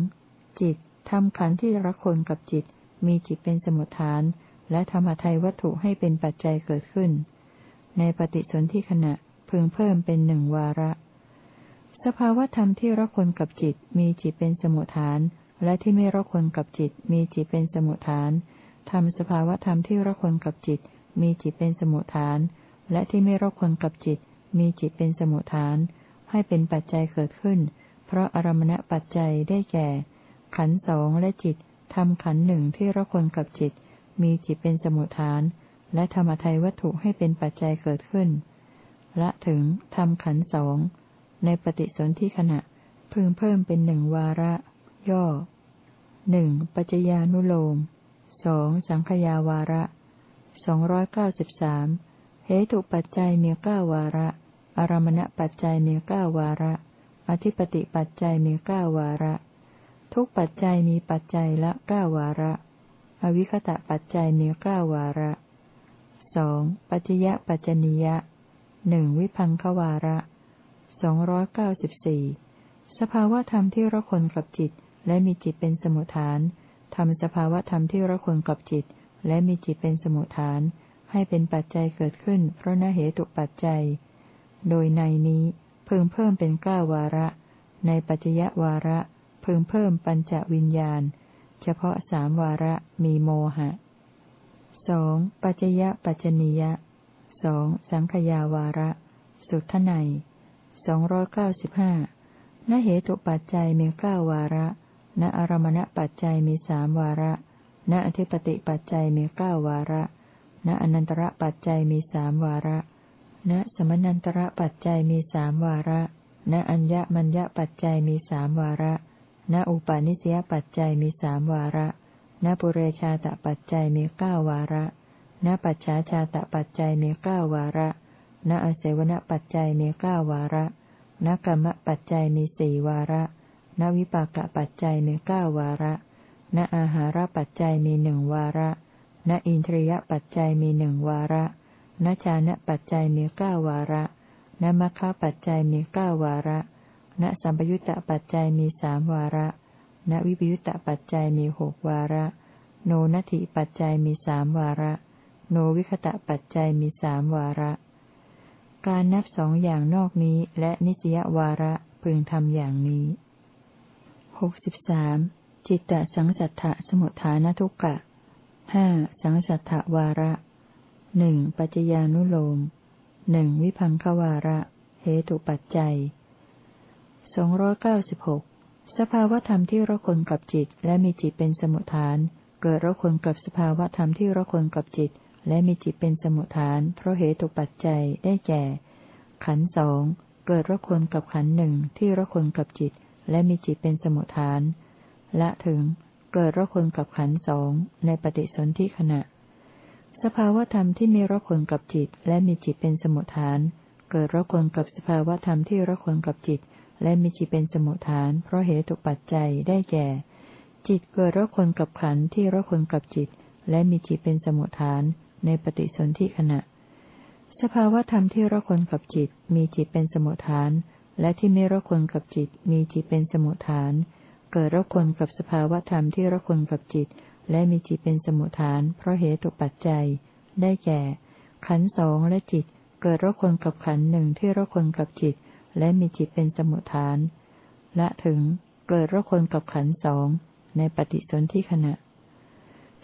จิตทำขันธ์ที่รคนกับจิต มีจิตเป็นสมุทฐาน และธรรมทัยวัตถุให้เป็นปัจจัยเกิดขึ้น ในปฏิสนธิขณะพึงเพิ่มเป็นหนึ่งวาระ สภาวธรรมที่รักคนกับจิต มีจิตเป็นสมุทฐาน และที่ไม่รักคนกับจิต มีจิตเป็นสมุทฐานทำสภาวธรรมที่รักคนกับจิต มีจิตเป็นสมุทฐาน และที่ไม่รักคนกับจิต มีจิตเป็นสมุทฐาน ให้เป็นปัจจัยเกิดขึ้น เพราะอารมณปัจจัยได้แก่ ขันสองและจิตทำขันหนึ่งที่รักคนกับจิต มีจิตเป็นสมุทฐาน และธรรมทัยวัตถุให้เป็นปัจจัยเกิดขึ้นและถึงทำขันสองในปฏิสนธิขณะพึงเพิ่มเป็นหนึ่งวาระ ย่อหนึ่งปัจจญานุโลมสองสังขยาวาระสองร้อยเก้าสิบสาม เหตุปัจจัยมีเก้าวาระ อารมณปัจจัยมีเก้าวาระ อธิปติปัจจัยมีเก้าวาระ ทุกปัจจัยมีปัจจัยละเก้าวาระ อวิคตะปัจจัยมีเก้าวาระสองปัจจยปัจจนิยะหนึ่งวิพังควาระสองร้อยเก้าสิบสี่สภาวธรรมที่ระคนกับจิต และมีจิตเป็นสมุทฐานทำสภาวธรรมที่ระคนกับจิต และมีจิตเป็นสมุทฐาน ให้เป็นปัจจัยเกิดขึ้น เพราะนเหตุปัจจัย โดยในนี้เพิ่งเพิ่มเป็นเก้าวาระ ในปัจจยวาระเพิ่งเพิ่มปัญจวิญญาณ เฉพาะสามวาระมีโมหะสองปัจจยปัจจนิยะสองสังขยาวาระ สุทไนสองร้อยเก้าสิบห้านเหตุปัจจัยมีเก้าวาระ ณอารมณปัจจัยมีสามวาระ ณอธิปติปัจจัยมีเก้าวาระ ณอนันตระปัจจัยมีสามวาระ ณสมนันตระปัจจัยมีสามวาระ ณอัญญมัญญปัจจัยมีสามวาระ ณอุปาณิสยปัจจัยมีสามวาระ ณปุเรชาตปัจจัยมีเก้าวาระ ณปัจฉาชาตปัจจัยมีเก้าวาระ ณอเสวนปัจจัยมีเก้าวาระนกรรมปัจจัยมีสี่วาระนวิปากปัจจัยมีเก้าวาระ ณอาหารปัจจัยมีหนึ่งวาระ ณอินทรียปัจจัยมีหนึ่งวาระณชานะปัจจัยมีเก้าวาระณมัคคะปัจจัยมีเก้าวาระณสัมปยุตตปัจจัยมีสามวาระณวิปยุตตปัจจัยมีหกวาระ โนนัตถิปัจจัยมีสามวาระ โนวิคตะปัจจัยมีสามวาระ การนับสองอย่างนอกนี้และนิสยวาระพึงทำอย่างนี้หกสิบสามจิตตสังสัทธะสมุทฐานทุกกะ ห้าสังสัทธวาระหนึ่งปัจจญานุโลมหนึ่งวิพังควาระ เหตุปัจจัยสองร้อยเก้าสิบหกสภาวธรรมที่ระคนกับจิต และมีจิตเป็นสมุทฐาน เกิดระคนกับสภาวธรรมที่ระคนกับจิต และมีจิตเป็นสมุทฐาน เพราะเหตุปัจจัยได้แก่ ขันสองเกิดระคนกับขันหนึ่งที่ระคนกับจิต และมีจิตเป็นสมุทฐาน ละถึง เกิดระคนกับขันสองในปฏิสนธิขณะ สภาวธรรมที่มีระคนกับจิต และมีจิตเป็นสมุทฐาน เกิดระคนกับสภาวธรรมที่ระคนกับจิต และมีจิตเป็นสมุทฐาน เพราะเหตุปัจจัยได้แก่ จิตเกิดระคนกับขันที่ระคนกับจิต และมีจิตเป็นสมุทฐาน ในปฏิสนธิขณะ สภาวธรรมที่ระคนกับจิต มีจิตเป็นสมุทฐาน และที่ไม่ระคนกับจิต มีจิตเป็นสมุทฐาน เกิดระคนกับสภาวธรรมที่ระคนกับจิต และมีจิตเป็นสมุทฐาน เพราะเหตุปัจจัย ได้แก่ ขันสองและจิต เกิดระคนกับขันหนึ่งที่ระคนกับจิต และมีจิตเป็นสมุทฐานและถึงเกิดระคนกับขันสองในปฏิสนธิขณะ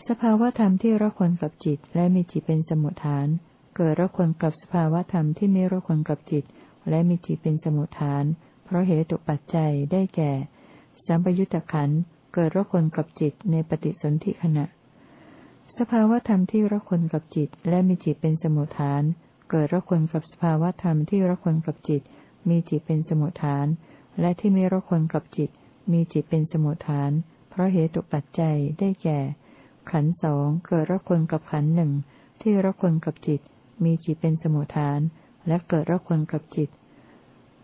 สภาวธรรมที่ระคนกับจิต และมีจิตเป็นสมุทฐาน เกิดระคนกับสภาวธรรมที่ไม่ระคนกับจิต และมีจิตเป็นสมุทฐาน เพราะเหตุปัจจัยได้แก่ สัมปยุตตะขันเกิดระคนกับจิตในปฏิสนธิขณะ สภาวธรรมที่ระคนกับจิตและมีจิตเป็นสมุทฐาน เกิดระคนกับสภาวธรรมที่ระคนกับจิต มีจิตเป็นสมุทฐาน และที่ไม่ระคนกับจิต มีจิตเป็นสมุทฐาน เพราะเหตุปัจจัยได้แก่ ขันสองเกิดระคนกับขันหนึ่งที่ระคนกับจิต มีจิตเป็นสมุทฐาน และเกิดระคนกับจิต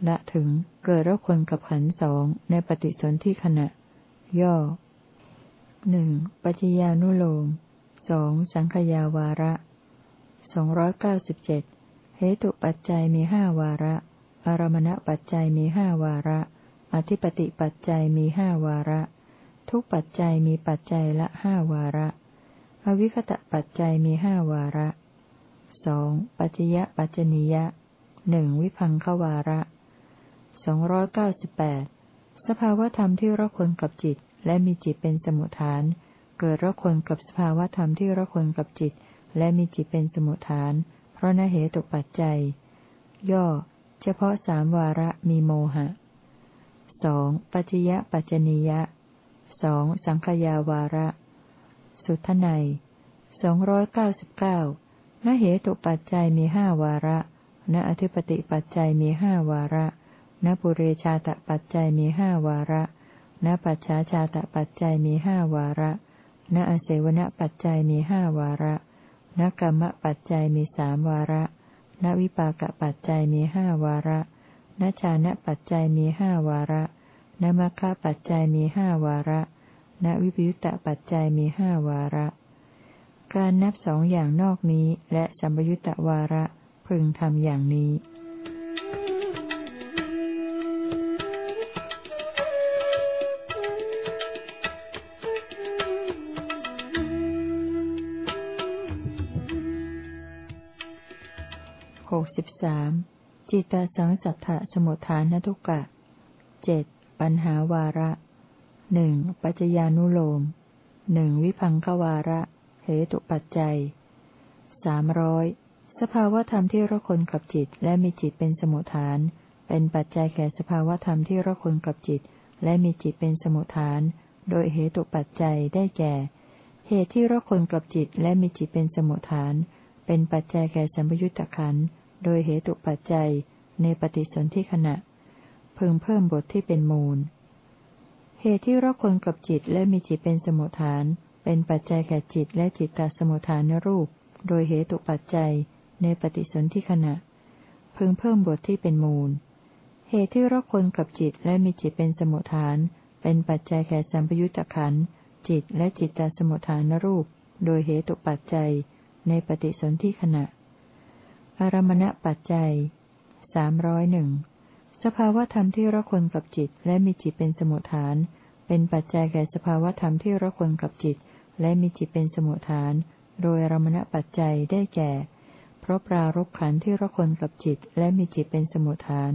ละถึงเกิดระคนกับขันสองในปฏิสนธิขณะ ย่อหนึ่งปัจญานุโลมสองสังขยาวาระสองร้อยเก้าสิบเจ็ดเหตุปัจจัยมีห้าวาระ อารมณปัจจัยมีห้าวาระ อธิปติปัจจัยมีห้าวาระ ทุกปัจจัยมีปัจจัยละห้าวาระ อวิคตะปัจจัยมีห้าวาระสองปัจจยปัจจนิยะหนึ่งวิพังขวาระ องร้อยเก้าสิบแปดสภาวธรรมที่ระคนกับจิต และมีจิตเป็นสมุทฐาน เกิดระคนกับสภาวธรรมที่ระคนกับจิต และมีจิตเป็นสมุทฐาน เพราะนเหตุปัจจัย ย่อ เฉพาะสามวาระมีโมหะสองปัจจยปัจจนิยะสองสังขยาวาระ สุทไนสองร้อยเก้าสิบเก้านเหตุปัจจัยมีห้าวาระ ณอธิปติปัจจัยมีห้าวาระ ณปุเรชาตปัจจัยมีห้าวาระณปัจฉาชาตปัจจัยมีห้าวาระณอเสวนปัจจัยมีห้าวาระณกรรมปัจจัยมีสามวาระณวิปากปัจจัยมีห้าวาระณชานะปัจจัยมีห้าวาระนมัคคะปัจจัยมีห้าวาระณวิปยุตตปัจจัยมีห้าวาระ การนับสองอย่างนอกนี้และสัมยุตตวาระพึงทำอย่างนี้ สามจิตตสังสัทธะสมุทฐานทุกกะเจ็ดปัญหาวาระหนึ่งปัจจญานุโลมหนึ่งวิพังควาระ เหตุปัจจัยสามร้อยสภาวธรรมที่ระคนกับจิตและมีจิตเป็นสมุทฐาน เป็นปัจจัยแก่สภาวธรรมที่ระคนกับจิต และมีจิตเป็นสมุทฐาน โดยเหตุปัจจัยได้แก่ เหตุที่ระคนกับจิตและมีจิตเป็นสมุทฐาน เป็นปัจจัยแก่สัมปยุตตะขัน โดยเหตุปัจจัย ในปฏิสนธิขณะพิ่มเพิ่มบทที่เป็นมูล เหตุที่ระคนกับจิตและมีจิตเป็นสมุทฐาน เป็นปัจจัยแก่จิตและจิตตสมุทฐานรูป โดยเหตุปัจจัย ในปฏิสนธิขณะพิ่งเพิ่มบทที่เป็นมูล เหตุที่รักคนกับจิตและมีจิตเป็นสมุทฐาน เป็นปัจจัยแก่สัมปยุตตะขันจิตและจิตตสมุทฐานรูป โดยเหตุปัจจัย ในปฏิสนธิขณะ อารมณปัจจัยสามร้อยหนึ่งสภาวธรรมที่รักคนกับจิต และมีจิตเป็นสมุทฐาน เป็นปัจจัยแก่สภาวธรรมที่รักคนกับจิต และมีจิตเป็นสมุทฐาน โดยอารมณปัจจัยได้แก่ เพราะปรารบขันที่ระคนกับจิต และมีจิตเป็นสมุทฐาน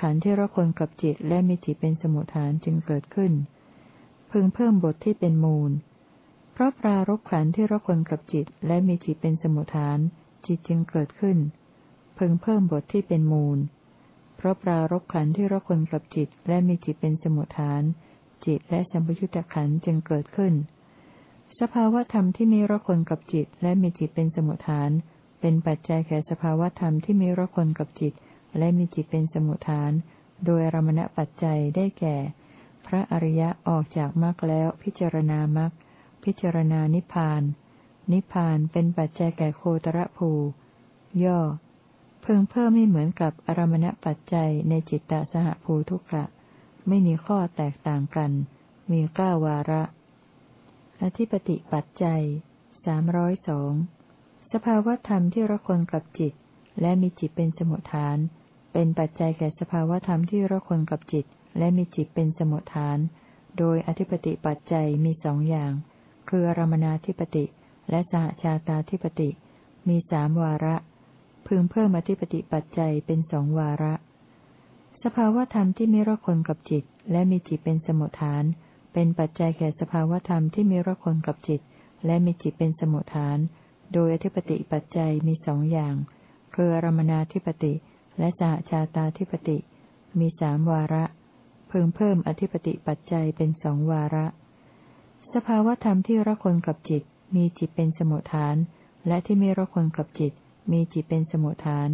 ขันธ์ที่ระคนกับจิต และมีจิตเป็นสมุทฐานจึงเกิดขึ้น พึงเพิ่มบทที่เป็นมูล เพราะปรารบขันธ์ที่ระคนกับจิต และมีจิตเป็นสมุทฐาน จิตจึงเกิดขึ้นพึงเพิ่มบทที่เป็นมูล เพราะปรารบขันที่ระคนกับจิตและมีจิตเป็นสมุทฐาน จิตและสัมปยุตตะขันจึงเกิดขึ้น สภาวธรรมที่มีระคนกับจิตและมีจิตเป็นสมุทฐาน เป็นปัจจัยแก่สภาวธรรมที่มีรคนกับจิต และมีจิตเป็นสมุทฐาน โดยรมณปัจจัยได้แก่ พระอริยะออกจากมรรคแล้วพิจารณามรรคพิจารณานิพพาน นิพพานเป็นปัจจัยแก่โคตรภู ย่อ เพิ่งเพิ่มไม่เหมือนกับอารมณปัจจัยในจิตตสหภูทุกะ ไม่มีข้อแตกต่างกัน มีเก้าวาระ อธิปติปัจจัยสามร้อยสองสภาวธรรมที่ระคนกับจิต และมีจิตเป็นสมุทฐาน เป็นปัจจัยแก่สภาวธรรมที่ระคนกับจิต และมีจิตเป็นสมุทฐาน โดยอธิปติปัจจัยมีสองอย่าง คืออารมนาธิปติ และสหชาตาธิปติ มีสามวาระ พึงเพิ่มอธิปติปัจจัยเป็นสองวาระ สภาวธรรมที่มีรคนกับจิต และมีจิตเป็นสมุทฐาน เป็นปัจจัยแก่สภาวธรรมที่มีรคนกับจิต และมีจิตเป็นสมุทฐาน โดยอธิปติปัจจัยมีสองอย่าง คืออรมนาธิปติและสหชาตาธิปติ มีสามวาระพิ่มเพิ่มอธิปติปัจจัยเป็นสองวาระ สภาวธรรมที่รักคนกับจิต มีจิตเป็นสมุทฐาน และที่ไม่รักคนกับจิต มีจิตเป็นสมุทฐาน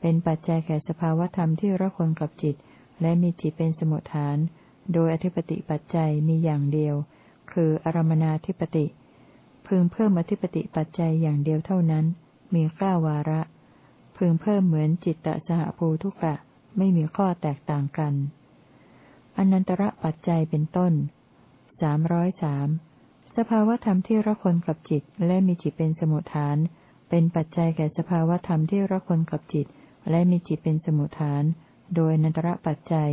เป็นปัจจัยแก่สภาวธรรมที่รักคนกับจิต และมีจิตเป็นสมุทฐาน โดยอธิปติปัจจัยมีอย่างเดียว คืออารมนาธิปติ พึงเพิ่มอธิปติปัจจัยอย่างเดียวเท่านั้น มีเก้าวาระ พึงเพิ่มเหมือนจิตตสหภูทุกะ ไม่มีข้อแตกต่างกันอนันตระปัจจัยเป็นต้นสามร้อยสาม สภาวธรรมที่ระคนกับจิตและมีจิตเป็นสมุทฐาน เป็นปัจจัยแก่สภาวธรรมที่ระคนกับจิต และมีจิตเป็นสมุทฐาน โดยนันตระปัจจัย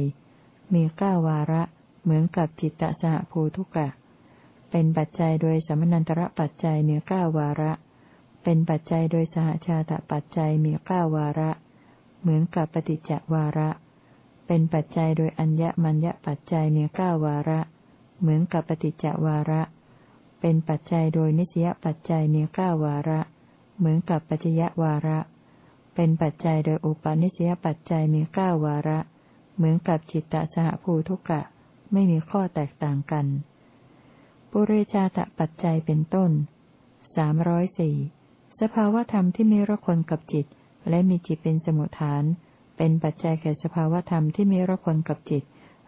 มีเก้าวาระ เหมือนกับจิตตสหภูทุกะ เป็นปัจจัยโดยสมนันตระปัจจัยมีเก้าวาระ เป็นปัจจัยโดยสหชาตปัจจัยมีเก้าวาระ เหมือนกับปฏิจจวาระ เป็นปัจจัยโดยอัญญมัญญปัจจัยมีเก้าวาระ เหมือนกับปฏิจจวาระ เป็นปัจจัยโดยนิสยปัจจัยมีเก้าวาระ เหมือนกับปัจจยวาระ เป็นปัจจัยโดยอุปาณิสยปัจจัยมีเก้าวาระ เหมือนกับจิตตสหภูทุกะ ไม่มีข้อแตกต่างกัน ปุเรชาตปัจจัยเป็นต้นสามร้อยสี่สภาวธรรมที่มีรคนกับจิต และมีจิตเป็นสมุทฐาน เป็นปัจจัยแก่สภาวธรรมที่มีรคนกับจิต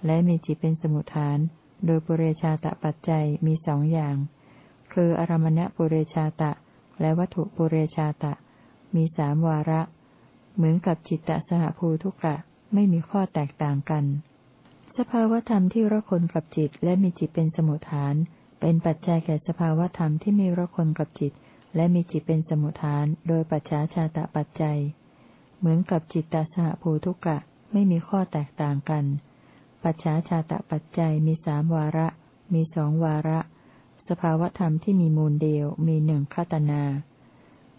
และมีจิตเป็นสมุทฐาน โดยปุเรชาตปัจจัยมีสองอย่าง คืออารมณปุเรชาตะ และวัตถุปุเรชาตะ มีสามวาระ เหมือนกับจิตตสหภูทุกะ ไม่มีข้อแตกต่างกัน สภาวธรรมที่รคนกับจิตและมีจิตเป็นสมุทฐาน เป็นปัจจัยแก่สภาวธรรมที่มีรคนกับจิต และมีจิตเป็นสมุทฐาน โดยปัจฉาชาตะปัจจัย เหมือนกับจิตตสหภูทุกะ ไม่มีข้อแตกต่างกัน ปัจฉาชาตะปัจจัยมีสามวาระ มีสองวาระ สภาวธรรมที่มีมูลเดียวมีหนึ่งคตนา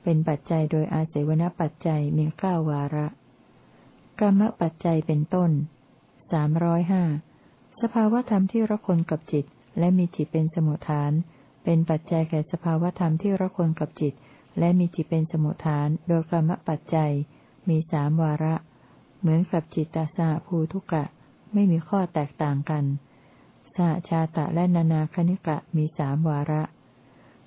เป็นปัจจัยโดยอาศัยวณปัจจัยมีเก้าวาระกรรมปัจจัยเป็นต้นสามร้อยห้าสภาวธรรมที่ระคนกับจิต และมีจิตเป็นสมุทฐาน เป็นปัจจัยแก่สภาวธรรมที่ระคนกับจิต และมีจิตเป็นสมุทฐาน โดยกรรมปัจจัย มีสามวาระ เหมือนกับจิตตาสาภูทุกะ ไม่มีข้อแตกต่างกัน หชาตะและนานาคณิกะมีสามวาระ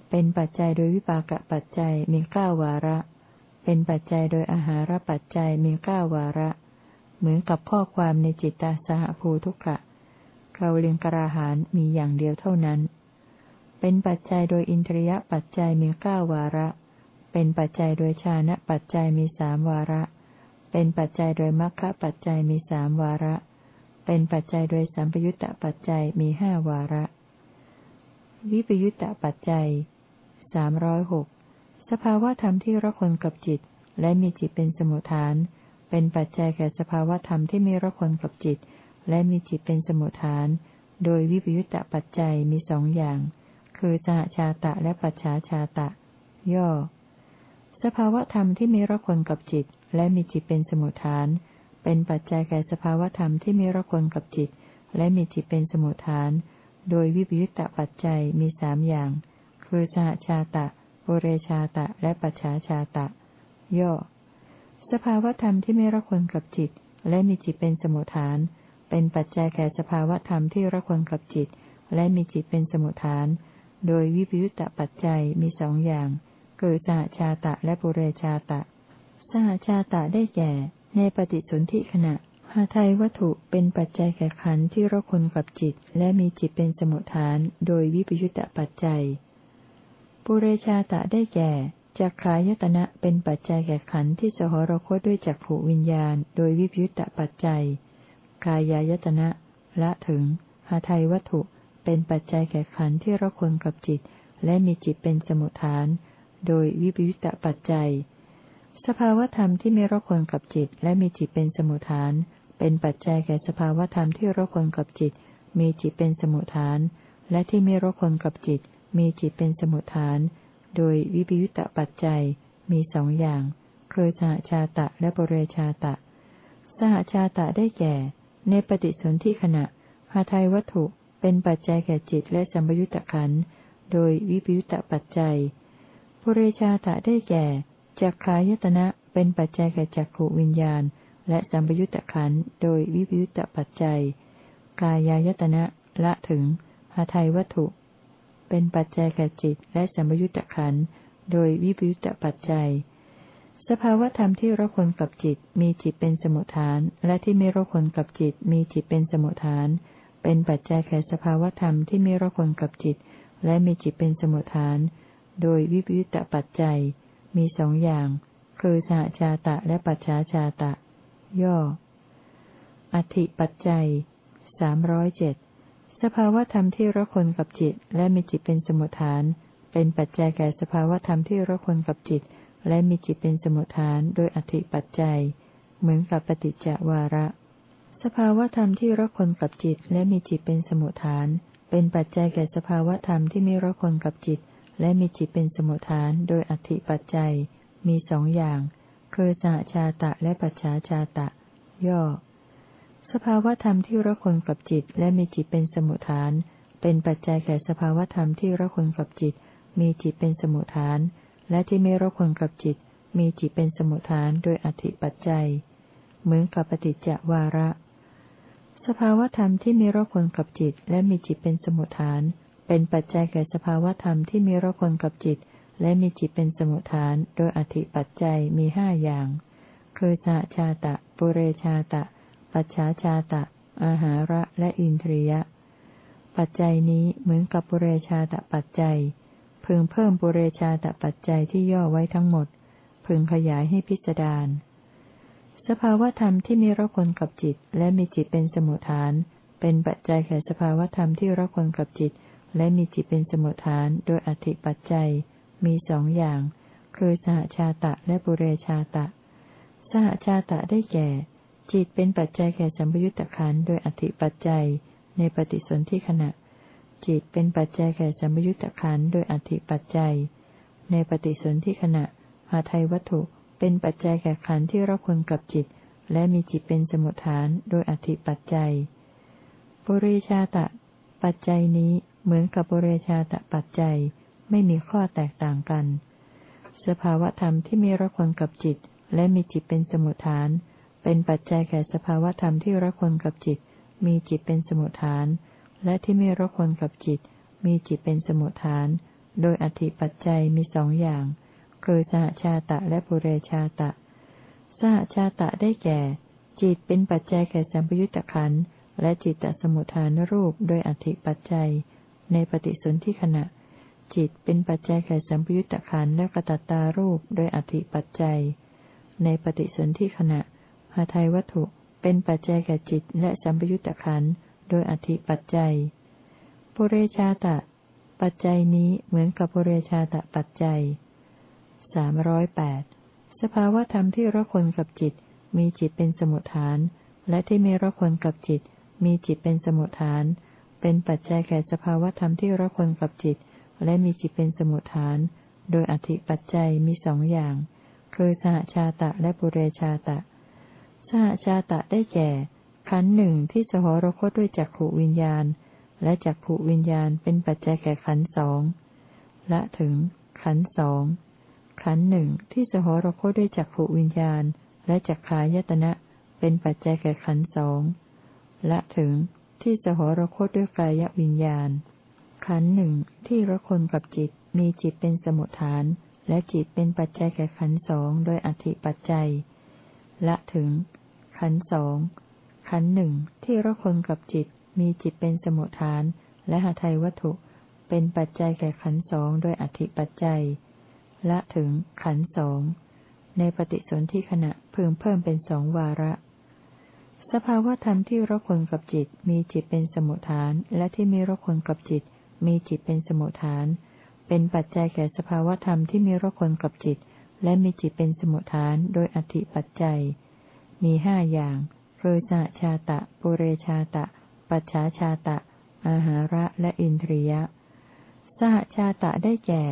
เป็นปัจจัยโดยวิปากปัจจัยมีเก้าวาระ เป็นปัจจัยโดยอาหารปัจจัยมีเก้าวาระ เหมือนกับข้อความในจิตตาสหภูทุกะเกาลิงกราหานมีอย่างเดียวเท่านั้น เป็นปัจจัยโดยอินทรียปัจจัยมีเก้าวาระ เป็นปัจจัยโดยชานะปัจจัยมีสามวาระ เป็นปัจจัยโดยมรรคปัจจัยมีสามวาระ เป็นปัจจัยโดยสัมปยุตตปัจจัยมีห้าวาระ วิปยุตตปัจจัยสามร้อยหกสภาวธรรมที่ระคนกับจิต และมีจิตเป็นสมุทฐาน เป็นปัจจัยแก่สภาวธรรมที่ไม่ระคนกับจิต และมีจิตเป็นสมุทฐาน โดยวิปยุตตปัจจัยมีสองอย่าง คือสหชาตะและปัจฉาชาตะ ย่อ สภาวธรรมที่มีระคนกับจิต และมีจิตเป็นสมุทฐาน เป็นปัจจัยแก่สภาวธรรมที่มีระคนกับจิต และมีจิตเป็นสมุทฐาน โดยวิปยุตตปัจจัยมีสามอย่าง คือสหชาตะปุเรชาตะ และปัจฉาชาตะ ย่อ สภาวธรรมที่ไม่ระคนกับจิต และมีจิตเป็นสมุทฐาน เป็นปัจจัยแก่สภาวธรรมที่ระคนกับจิต และมีจิตเป็นสมุทฐาน โดยวิปยุตตปัจจัยมีสองอย่าง คือสหชาตะและปุเรชาตะ สหชาตะได้แก่ ในปฏิสนธิขณะหาไทยวัตถุเป็นปัจจัยแก่ขันธ์ที่ระคนกับจิต และมีจิตเป็นสมุทฐาน โดยวิปยุตตปัจจัย ปุเรชาตะได้แก่จักขายตนะเป็นปัจจัยแก่ขันธ์ที่สหรคตด้วยจักขวิญญาณ โดยวิปยุตตปัจจัย กายายตนะละถึงหาไทยวัตถุเป็นปัจจัยแก่ขันธ์ที่ระคนกับจิต และมีจิตเป็นสมุทฐาน โดยวิปยุตตปัจจัย สภาวธรรมที่ไม่รคนกับจิต และมีจิตเป็นสมุทฐาน เป็นปัจจัยแก่สภาวธรรมที่รคนกับจิต มีจิตเป็นสมุทฐาน และที่ไม่รคนกับจิต มีจิตเป็นสมุทฐาน โดยวิปยุตตปัจจัยมีสองอย่างคือสหชาตะและบริชาตะ สหชาตะได้แก่ ในปฏิสนธิขณะหาไทยวัตถุเป็นปัจจัยแก่จิตและสัมยุญตะขันโดยวิปยุตตปัจจัยปเรชาตะได้แก่ จักขายตนะเป็นปัจจัยแก่จักขวิญญาณ และสัมยุญตะขันโดยวิปยุตตปัจจัย กายายตนะละถึงหาไทยวัตถุ เป็นปัจจัยแก่จิตและสัมยุญตะขันโดยวิปยุตตปัจจัย สภาวธรรมที่ระคนกับจิตมีจิตเป็นสมุทฐาน และที่ไม่ระคนกับจิตมีจิตเป็นสมุทฐาน เป็นปัจจัยแก่สภาวธรรมที่ไม่ระคนกับจิต และมีจิตเป็นสมุทฐาน โดยวิปยุตตปัจจัย มีสองอย่าง คือสหชาตะและปัจฉาชาตะ ย่อ อธิปัจจัยสามร้อยเจ็ดสภาวธรรมที่ระคนกับจิต และมีจิตเป็นสมุทฐาน เป็นปัจจัยแก่สภาวธรรมที่ระคนกับจิต และมีจิตเป็นสมุทฐาน โดยอธิปัจจัย เหมือนกับปฏิจจวาระ สภาวธรรมที่รักคนกับจิต และมีจิตเป็นสมุทฐาน เป็นปัจจัยแก่สภาวธรรมที่ไม่รักคนกับจิต และมีจิตเป็นสมุทฐานโดยอธิปัจจัย มีสองอย่าง คือสหชาตะและปัจฉาชาตะ ย่อ สภาวธรรมที่รักคนกับจิต และมีจิตเป็นสมุทฐาน เป็นปัจจัยแก่สภาวธรรมที่รักคนกับจิต มีจิตเป็นสมุทฐาน และที่ไม่รบคนกับจิต มีจิตเป็นสมุทฐานโดยอธิปัจจัย เหมือนกับปฏิจจวาระ สภาวธรรมที่มีรคนกับจิต และมีจิตเป็นสมุทฐาน เป็นปัจจัยแก่สภาวธรรมที่มีรบคนกับจิต และมีจิตเป็นสมุทฐาน โดยอธิปัจจัยมีห้าอย่าง คือชาชาตะ ปุเรชาตะ ปัจฉาชาตะ อาหาระและอินทรียะ ปัจจัยนี้เหมือนกับปุเรชาตะปัจจัย พึงเพิ่มปุเรชาตปัจจัยที่ย่อไว้ทั้งหมด พึงขยายให้พิจารณาสภาวธรรมที่มีรักคนกับจิต และมีจิตเป็นสมุทฐาน เป็นปัจจัยแก่สภาวธรรมที่รักคนกับจิต และมีจิตเป็นสมุทฐานโดยอธิปัจจัย มีสองอย่าง คือสหชาตะและปุเรชาตะ สหชาตะได้แก่ จิตเป็นปัจจัยแก่สัมยุตตขันโดยอธิปัจจัย ในปฏิสนธิขณะ จิตเป็นปัจจัยแก่สมยุตตขันโดยอธิปัจจัย ในปฏิสนธิขณะหาไทยวัตถุเป็นปัจจัยแก่ขันธ์ที่รักคนกับจิต และมีจิตเป็นสมุทฐานโดยอธิปัจจัยปุริชาตะ ปัจจัยนี้ เหมือนกับปุเรชาตะปัจจัย ไม่มีข้อแตกต่างกัน สภาวธรรมที่ไมีรักคนกับจิต และมีจิตเป็นสมุทฐาน เป็นปัจจัยแก่สภาวธรรมที่รักคนกับจิต มีจิตเป็นสมุทฐาน และที่ไม่รักคนกับจิต มีจิตเป็นสมุทฐาน โดยอธิปัจจัยมีสองอย่าง คือสหชาตะและปุเรชาตะ สหชาตะได้แก่ จิตเป็นปัจจัยแก่สัมปยุตตะขันและจิตตสมุทฐานรูปโดยอธิปัจจัย ในปฏิสนธิขณะ จิตเป็นปัจจัยแก่สัมปยุตตะขันและกตัตตารูปโดยอธิปัจจัย ในปฏิสนธิขณะหาไทยวัตถุเป็นปัจจัยแก่จิตและสัมปยุตตะขันโดยอธิปัจจัยปุเรชาตะ ปัจจัยนี้เหมือนกับปุเรชาตะปัจจัยสามร้อยแปดสภาวธรรมที่รักคนกับจิต มีจิตเป็นสมุทฐาน และที่ไม่รักคนกับจิต มีจิตเป็นสมุทฐาน เป็นปัจจัยแก่สภาวธรรมที่รักคนกับจิต และมีจิตเป็นสมุทฐาน โดยอธิปัจจัยมีสองอย่าง คือสหชาตะและปุเรชาตะ สหชาตะได้แก่ ขันหนึ่งที่สหรคตด้วยจักขวิญญาณ และจักขวิญญาณเป็นปัจจัยแก่ขันสองละถึง ขันสองขันหนึ่งที่สหรคตด้วยจักขวิญญาณ และจักขายตนะ เป็นปัจจัยแก่ขันสองและถึง ที่สหรคตด้วยกายวิญญาณ ขันหนึ่งที่ระคนกับจิตมีจิตเป็นสมุทฐาน และจิตเป็นปัจจัยแก่ขันสองโดยอธิปัจจัย ละถึง ขันสองขันหนึ่งที่ระคนกับจิตมีจิตเป็นสมุทฐาน และหาไทยวัตถุ เป็นปัจจัยแก่ขันสองโดยอธิปัจจัย ละถึงขันสองในปฏิสนธิขณะเพิ่มเพิ่มเป็นสองวาระ สภาวธรรมที่รักคนกับจิต มีจิตเป็นสมุทฐาน และที่ไม่รักคนกับจิต มีจิตเป็นสมุทฐาน เป็นปัจจัยแก่สภาวธรรมที่มีรักคนกับจิต และมีจิตเป็นสมุทฐาน โดยอธิปัจจัย มีห้าอย่างคือสหชาตะ ปุเรชาตะ ปัจฉาชาตะ อาหาระและอินทรียะ สหชาตะได้แก่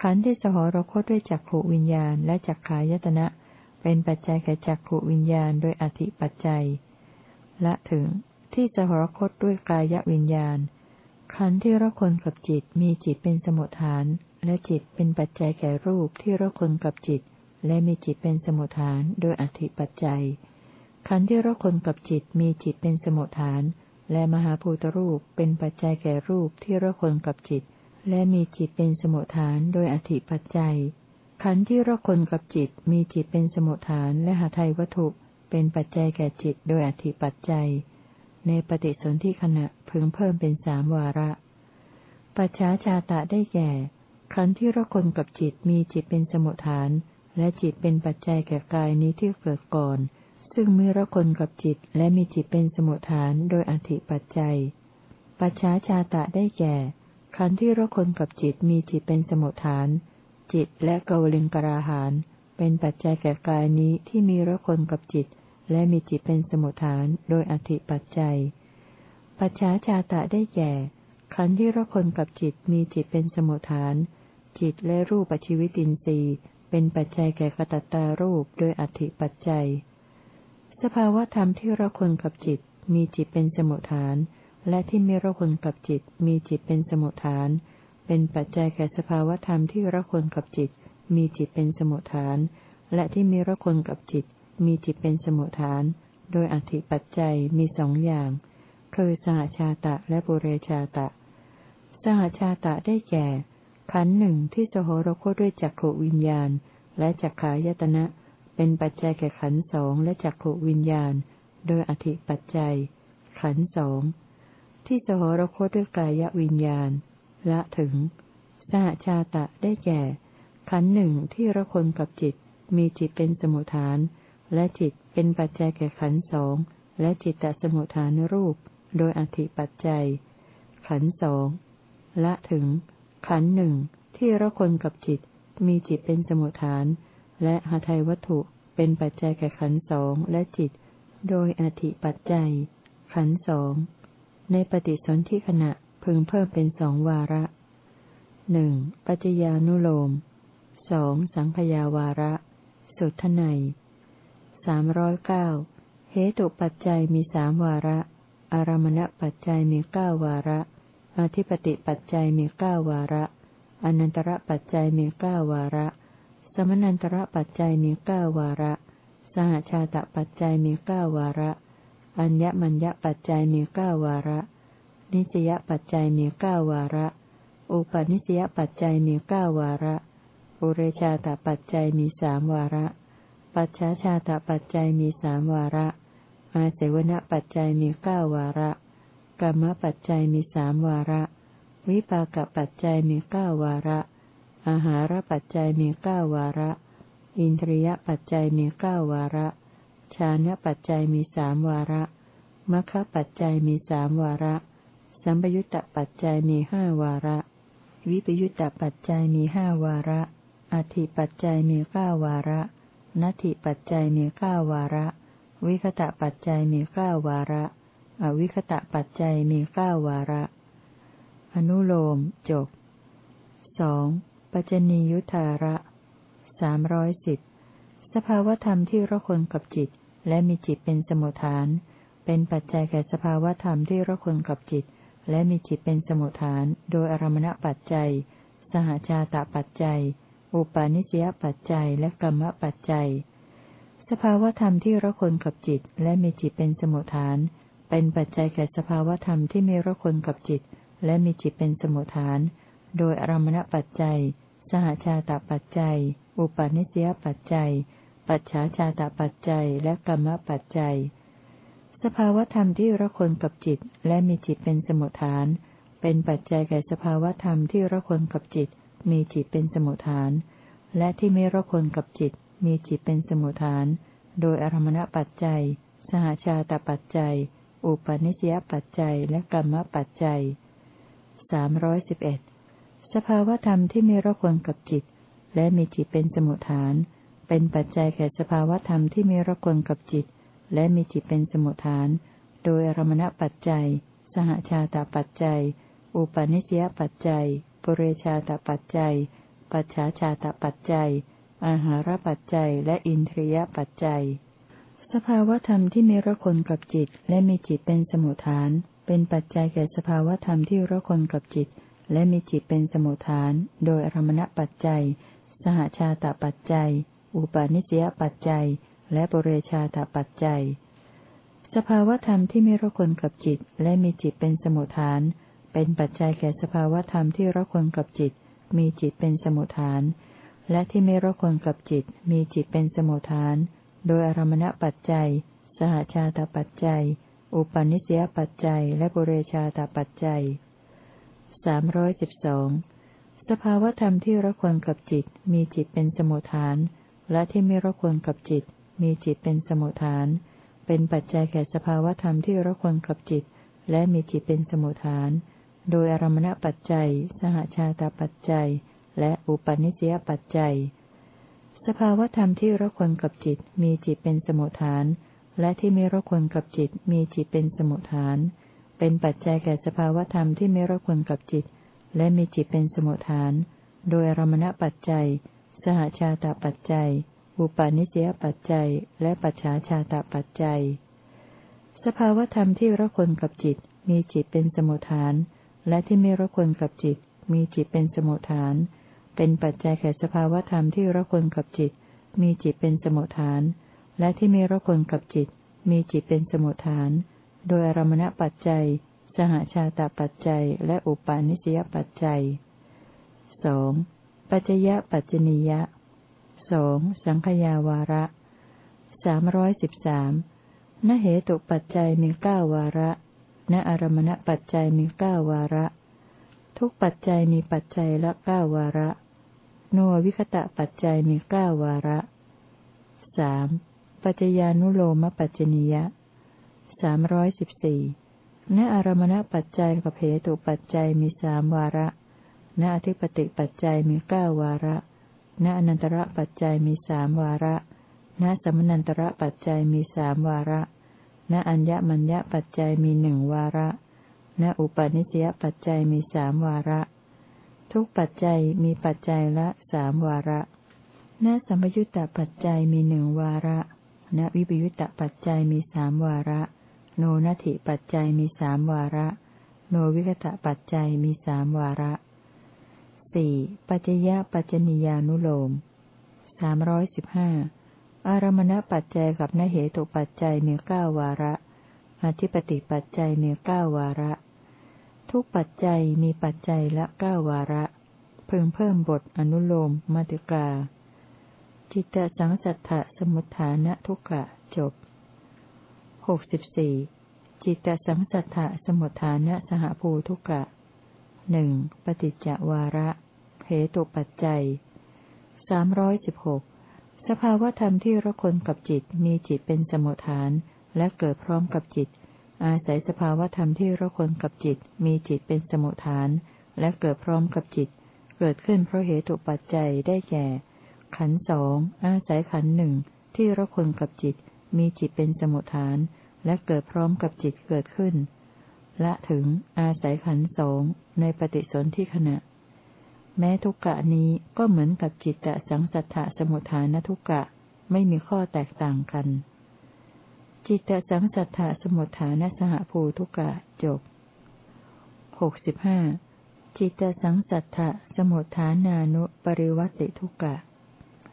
ขันธ์ที่สหรคตด้วยจักขวิญญาณและจักขายตนะ เป็นปัจจัยแก่จักขวิญญาณโดยอธิปัจจัย ละถึงที่สหรคตด้วยกายวิญญาณ ขันธ์ที่ระคนกับจิตมีจิตเป็นสมุทฐาน และจิตเป็นปัจจัยแก่รูปที่ระคนกับจิต และมีจิตเป็นสมุทฐานโดยอธิปัจจัย ขันธ์ที่ระคนกับจิตมีจิตเป็นสมุทฐาน และมหาภูตรูปเป็นปัจจัยแก่รูปที่ระคนกับจิต และมีจิตเป็นสมุทฐานโดยอธิปัจจัย ขันธ์ที่รักคนกับจิตมีจิตเป็นสมุทฐานและหาไทยวัตถุ เป็นปัจจัยแก่จิตโดยอธิปัจจัย ในปฏิสนธิขณะพึงเพิ่มเป็นสามวาระ ปัจฉาชาตะได้แก่ขันที่รักคนกับจิตมีจิตเป็นสมุทฐาน และจิตเป็นปัจจัยแก่กายนี้ที่เกิดก่อน ซึ่งมีรักคนกับจิตและมีจิตเป็นสมุทฐานโดยอธิปัจจัย ปัจฉาชาตะได้แก่ขันที่รักคนกับจิตมีจิตเป็นสมุทฐาน จิตและกวลิงกราหานเป็นปัจจัยแก่กายนี้ที่มีรักคนกับจิต และมีจิตเป็นสมุทฐานโดยอธิปัจจัย ปัจฉาชาตะได้แก่ ขันธ์ที่รักคนกับจิตมีจิตเป็นสมุทฐาน จิตและรูปปัจจิวิตินทรีย์เป็นปัจจัยแก่กตัตตารูปโดยอธิปัจจัย สภาวธรรมที่รักคนกับจิตมีจิตเป็นสมุทฐาน และที่ไม่ระคนกับจิตมีจิตเป็นสมุทฐาน เป็นปัจจัยแก่สภาวธรรมที่ระคนกับจิต มีจิตเป็นสมุทฐาน และที่มีระคนกับจิต มีจิตเป็นสมุทฐาน โดยอธิปัจจัยมีสองอย่าง คือสหชาตะและปุเรชาตะ สหชาตะได้แก่ ขันหนึ่งที่สหรคตด้วยจักขวิญญาณ และจักขายตนะ เป็นปัจจัยแก่ขันสองและจักขวิญญาณ โดยอธิปัจจัย ขันสองที่สหรคตด้วยกายวิญญาณ ละถึง สหชาตะได้แก่ ขันหนึ่งที่ระคนกับจิตมีจิตเป็นสมุทฐาน และจิตเป็นปัจจัยแก่ขันสองและจิตตสมุทฐานรูป โดยอธิปัจจัย ขันสองละถึง ขันหนึ่งที่ระคนกับจิตมีจิตเป็นสมุทฐาน และหาไทยวัตถุเป็นปัจจัยแก่ขันสองและจิต โดยอธิปัจจัย ขันสองในปฏิสนธิขณะพึงเพิ่มเป็นสองวาระหนึ่งปัจจญานุโลมสองสังขยาวาระ สุทไน สามร้อยเก้าเหตุปัจจัยมีสามวาระ อารมณปัจจัยมีเก้าวาระ อธิปติปัจจัยมีเก้าวาระ อนันตระปัจจัยมีเก้าวาระ สมนันตระปัจจัยมีเก้าวาระ สหชาตปัจจัยมีเก้าวาระ อัญญมัญญปัจจัยมีเก้าวาระ นิสยปัจจัยมีเก้าวาระ อุปนิสยปัจจัยมีเก้าวาระ อุเรชาตปัจจัยมีสามวาระ ปัจฉาชาตปัจจัยมีสามวาระ อาเสวนปัจจัยมีเก้าวาระ กรรมปัจจัยมีสามวาระ วิปากปัจจัยมีเก้าวาระ อาหารปัจจัยมีเก้าวาระ อินทรียปัจจัยมีเก้าวาระ ชานะปัจจัยมีสามวาระมัคคปัจจัยมีสามวาระ สัมปยุตตปัจจัยมีห้าวาระ วิปยุตตปัจจัยมีห้าวาระอธิปัจจัยมีเก้าวาระ นัตถิปัจจัยมีเก้าวาระ วิคตะปัจจัยมีเก้าวาระ อวิคตะปัจจัยมีเก้าวาระ อนุโลมจบสองปัจจนียุทธาระสามร้อยสิบสภาวธรรมที่ระคนกับจิต และมีจิตเป็นสมุทฐาน เป็นปัจจัยแก่สภาวธรรมที่ระคนกับจิต และมีจิตเป็นสมุทฐาน โดยอารมณปัจจัย สหชาตปัจจัย อุปาณิสยปัจจัยและกรรมปัจจัย สภาวธรรมที่ระคนกับจิต และมีจิตเป็นสมุทฐาน เป็นปัจจัยแก่สภาวธรรมที่ไม่ระคนกับจิต และมีจิตเป็นสมุทฐาน โดยอารมณปัจจัย สหชาตปัจจัย อุปาณิสยปัจจัย ปัจฉาชาตปัจจัยและกรรมปัจจัย สภาวธรรมที่ระคนกับจิต และมีจิตเป็นสมุทฐาน เป็นปัจจัยแก่สภาวธรรมที่ระคนกับจิต มีจิตเป็นสมุทฐาน และที่ไม่รคนกับจิต มีจิตเป็นสมุทฐาน โดยอารมณปัจจัย สหชาตปัจจัย อุปนิสยปัจจัย และกรรมปัจจัยสามร้อยสิบเอ็ดสภาวธรรมที่ไม่รคนกับจิต และมีจิตเป็นสมุทฐาน เป็นปัจจัยแก่สภาวธรรมที่ไม่รคนกับจิต และมีจิตเป็นสมุทฐาน โดยอารมณปัจจัย สหชาตปัจจัย อุปนิสยปัจจัย ปุเรชาตปัจจัย ปัจฉาชาตปัจจัย อาหารปัจจัย และอินทรียปัจจัย สภาวธรรมที่มีระคนกับจิต และมีจิตเป็นสมุทฐาน เป็นปัจจัยแก่สภาวธรรมที่ระคนกับจิต และมีจิตเป็นสมุทฐาน โดยอรมณปัจจัย สหชาตปัจจัย อุปาณิสยปัจจัย และปุเรชาตปัจจัย สภาวธรรมที่มีระคนกับจิต และมีจิตเป็นสมุทฐาน เป็นปัจจัยแก่สภาวธรรมที่รักคนกับจิต มีจิตเป็นสมุทฐาน และที่ไม่รักคนกับจิต มีจิตเป็นสมุทฐาน โดยอารมณปัจจัย สหชาตปัจจัย อุปนิสยปัจจัย และปุเรชาตปัจจัยสามร้อยสิบสองสภาวธรรมที่รักคนกับจิต มีจิตเป็นสมุทฐาน และที่ไม่รักคนกับจิต มีจิตเป็นสมุทฐาน เป็นปัจจัยแก่สภาวธรรมที่รักคนกับจิต และมีจิตเป็นสมุทฐาน โดยอารมณปัจจัย สหชาตาปัจจัย และอุปนิสยปัจจัย สภาวธรรมที่รักคนกับจิตมีจิตเป็นสมุทฐาน และที่ไม่รักคนกับจิตมีจิตเป็นสมุทฐาน เป็นปัจจัยแก่สภาวธรรมที่ไม่รักคนกับจิต และมีจิตเป็นสมุทฐาน โดยอารมณปัจจัย สหชาตาปัจจัย อุปาณิสยปัจจัย และปัจฉาชาตปัจจัย สภาวธรรมที่รักคนกับจิตมีจิตเป็นสมุทฐาน และที่ไม่รคนกับจิต มีจิตเป็นสมุทฐาน เป็นปัจจัยแก่สภาวธรรมที่รคนกับจิต มีจิตเป็นสมุทฐาน และที่ไม่รคนกับจิต มีจิตเป็นสมุทฐาน โดยอรมณปัจจัย สหชาตปัจจัย และอุปาณิสยปัจจัยสองปัจจยปัจจนิยะสองสังขยาวาระสามร้อยสิบสามนเหตุปัจจัยมีเก้าวาระ ณอารมณปัจจัยมีเก้าวาระ ทุกปัจจัยมีปัจจัยละเก้าวาระโนวิคตะปัจจัยมีเก้าวาระสามปัจจญานุโลมปัจจนิยะสามร้อยสิบสี่ณอารมณปัจจัยกับเหตุปัจจัยมีสามวาระ ณอธิปติปัจจัยมีเก้าวาระ ณอนันตระปัจจัยมีสามวาระ ณสมนันตระปัจจัยมีสามวาระ ณอัญญมัญญปัจจัยมีหนึ่งวาระ ณอุปนิสยปัจจัยมีสามวาระ ทุกปัจจัยมีปัจจัยละสามวาระ ณสัมปยุตตปัจจัยมีหนึ่งวาระ ณวิปยุตตปัจจัยมีสามวาระ โนนัตถิปัจจัยมีสามวาระ โนวิคตะปัจจัยมีสามวาระสี่ปัจจยปัจจนิยานุโลมสามร้อยสิบห้า อารมณปัจจัยกับนเหตุปัจจัยมีเก้าวาระ อธิปติปัจจัยมีเก้าวาระ ทุกปัจจัยมีปัจจัยละเก้าวาระเพิ่งเพิ่มบทอนุโลมมาติกา จิตตสังสัทธะสมุทฐานะทุกกะจบหกสิบสี่จิตตสังสัทธะสมุทฐานะสหภูทุกกะหนึ่งปฏิจจวาระเหตุปัจจัยสามร้อยสิบหก สภาวธรรมที่ระคนกับจิตมีจิตเป็นสมุทฐาน และเกิดพร้อมกับจิต อาศัยสภาวธรรมที่ระคนกับจิต มีจิตเป็นสมุทฐาน และเกิดพร้อมกับจิต เกิดขึ้นเพราะเหตุปัจจัยได้แก่ ขันสองอาศัยขันหนึ่งที่ระคนกับจิต มีจิตเป็นสมุทฐาน และเกิดพร้อมกับจิตเกิดขึ้น ละถึงอาศัยขันสองในปฏิสนธิขณะ แม้ทุกกะนี้ก็เหมือนกับจิตตสังสัทธะสมุทฐานทุกกะ ไม่มีข้อแตกต่างกัน จิตตสังสัทธะสมุทฐานสหภูทุกกะจบหกสิบห้าจิตตสังสัทธะสมุทฐานานุปริวัติทุกกะ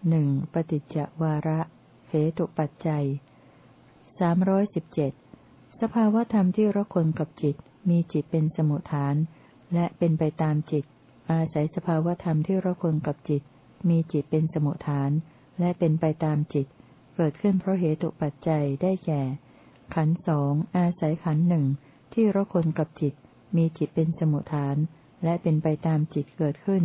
หนึ่งปฏิจจวาระเหตุปัจจัยสามร้อยสิบเจ็ดสภาวธรรมที่ระคนกับจิตมีจิตเป็นสมุทฐาน และเป็นไปตามจิต อาศัยสภาวธรรมที่ระคนกับจิต มีจิตเป็นสมุทฐาน และเป็นไปตามจิต เกิดขึ้นเพราะเหตุปัจจัยได้แก่ ขันสองอาศัยขันหนึ่งที่ระคนกับจิต มีจิตเป็นสมุทฐาน และเป็นไปตามจิตเกิดขึ้น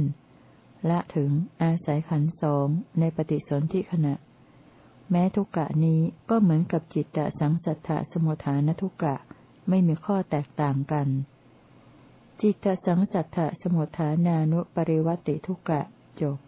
ละถึงอาศัยขันสองในปฏิสนธิขณะ แม้ทุกกะนี้ก็เหมือนกับจิตตสังสัทธะสมุทฐานทุกกะไม่มีข้อแตกต่างกัน จิตตสังสัทธะสมุทฐานานุปริวัติทุกกะจบ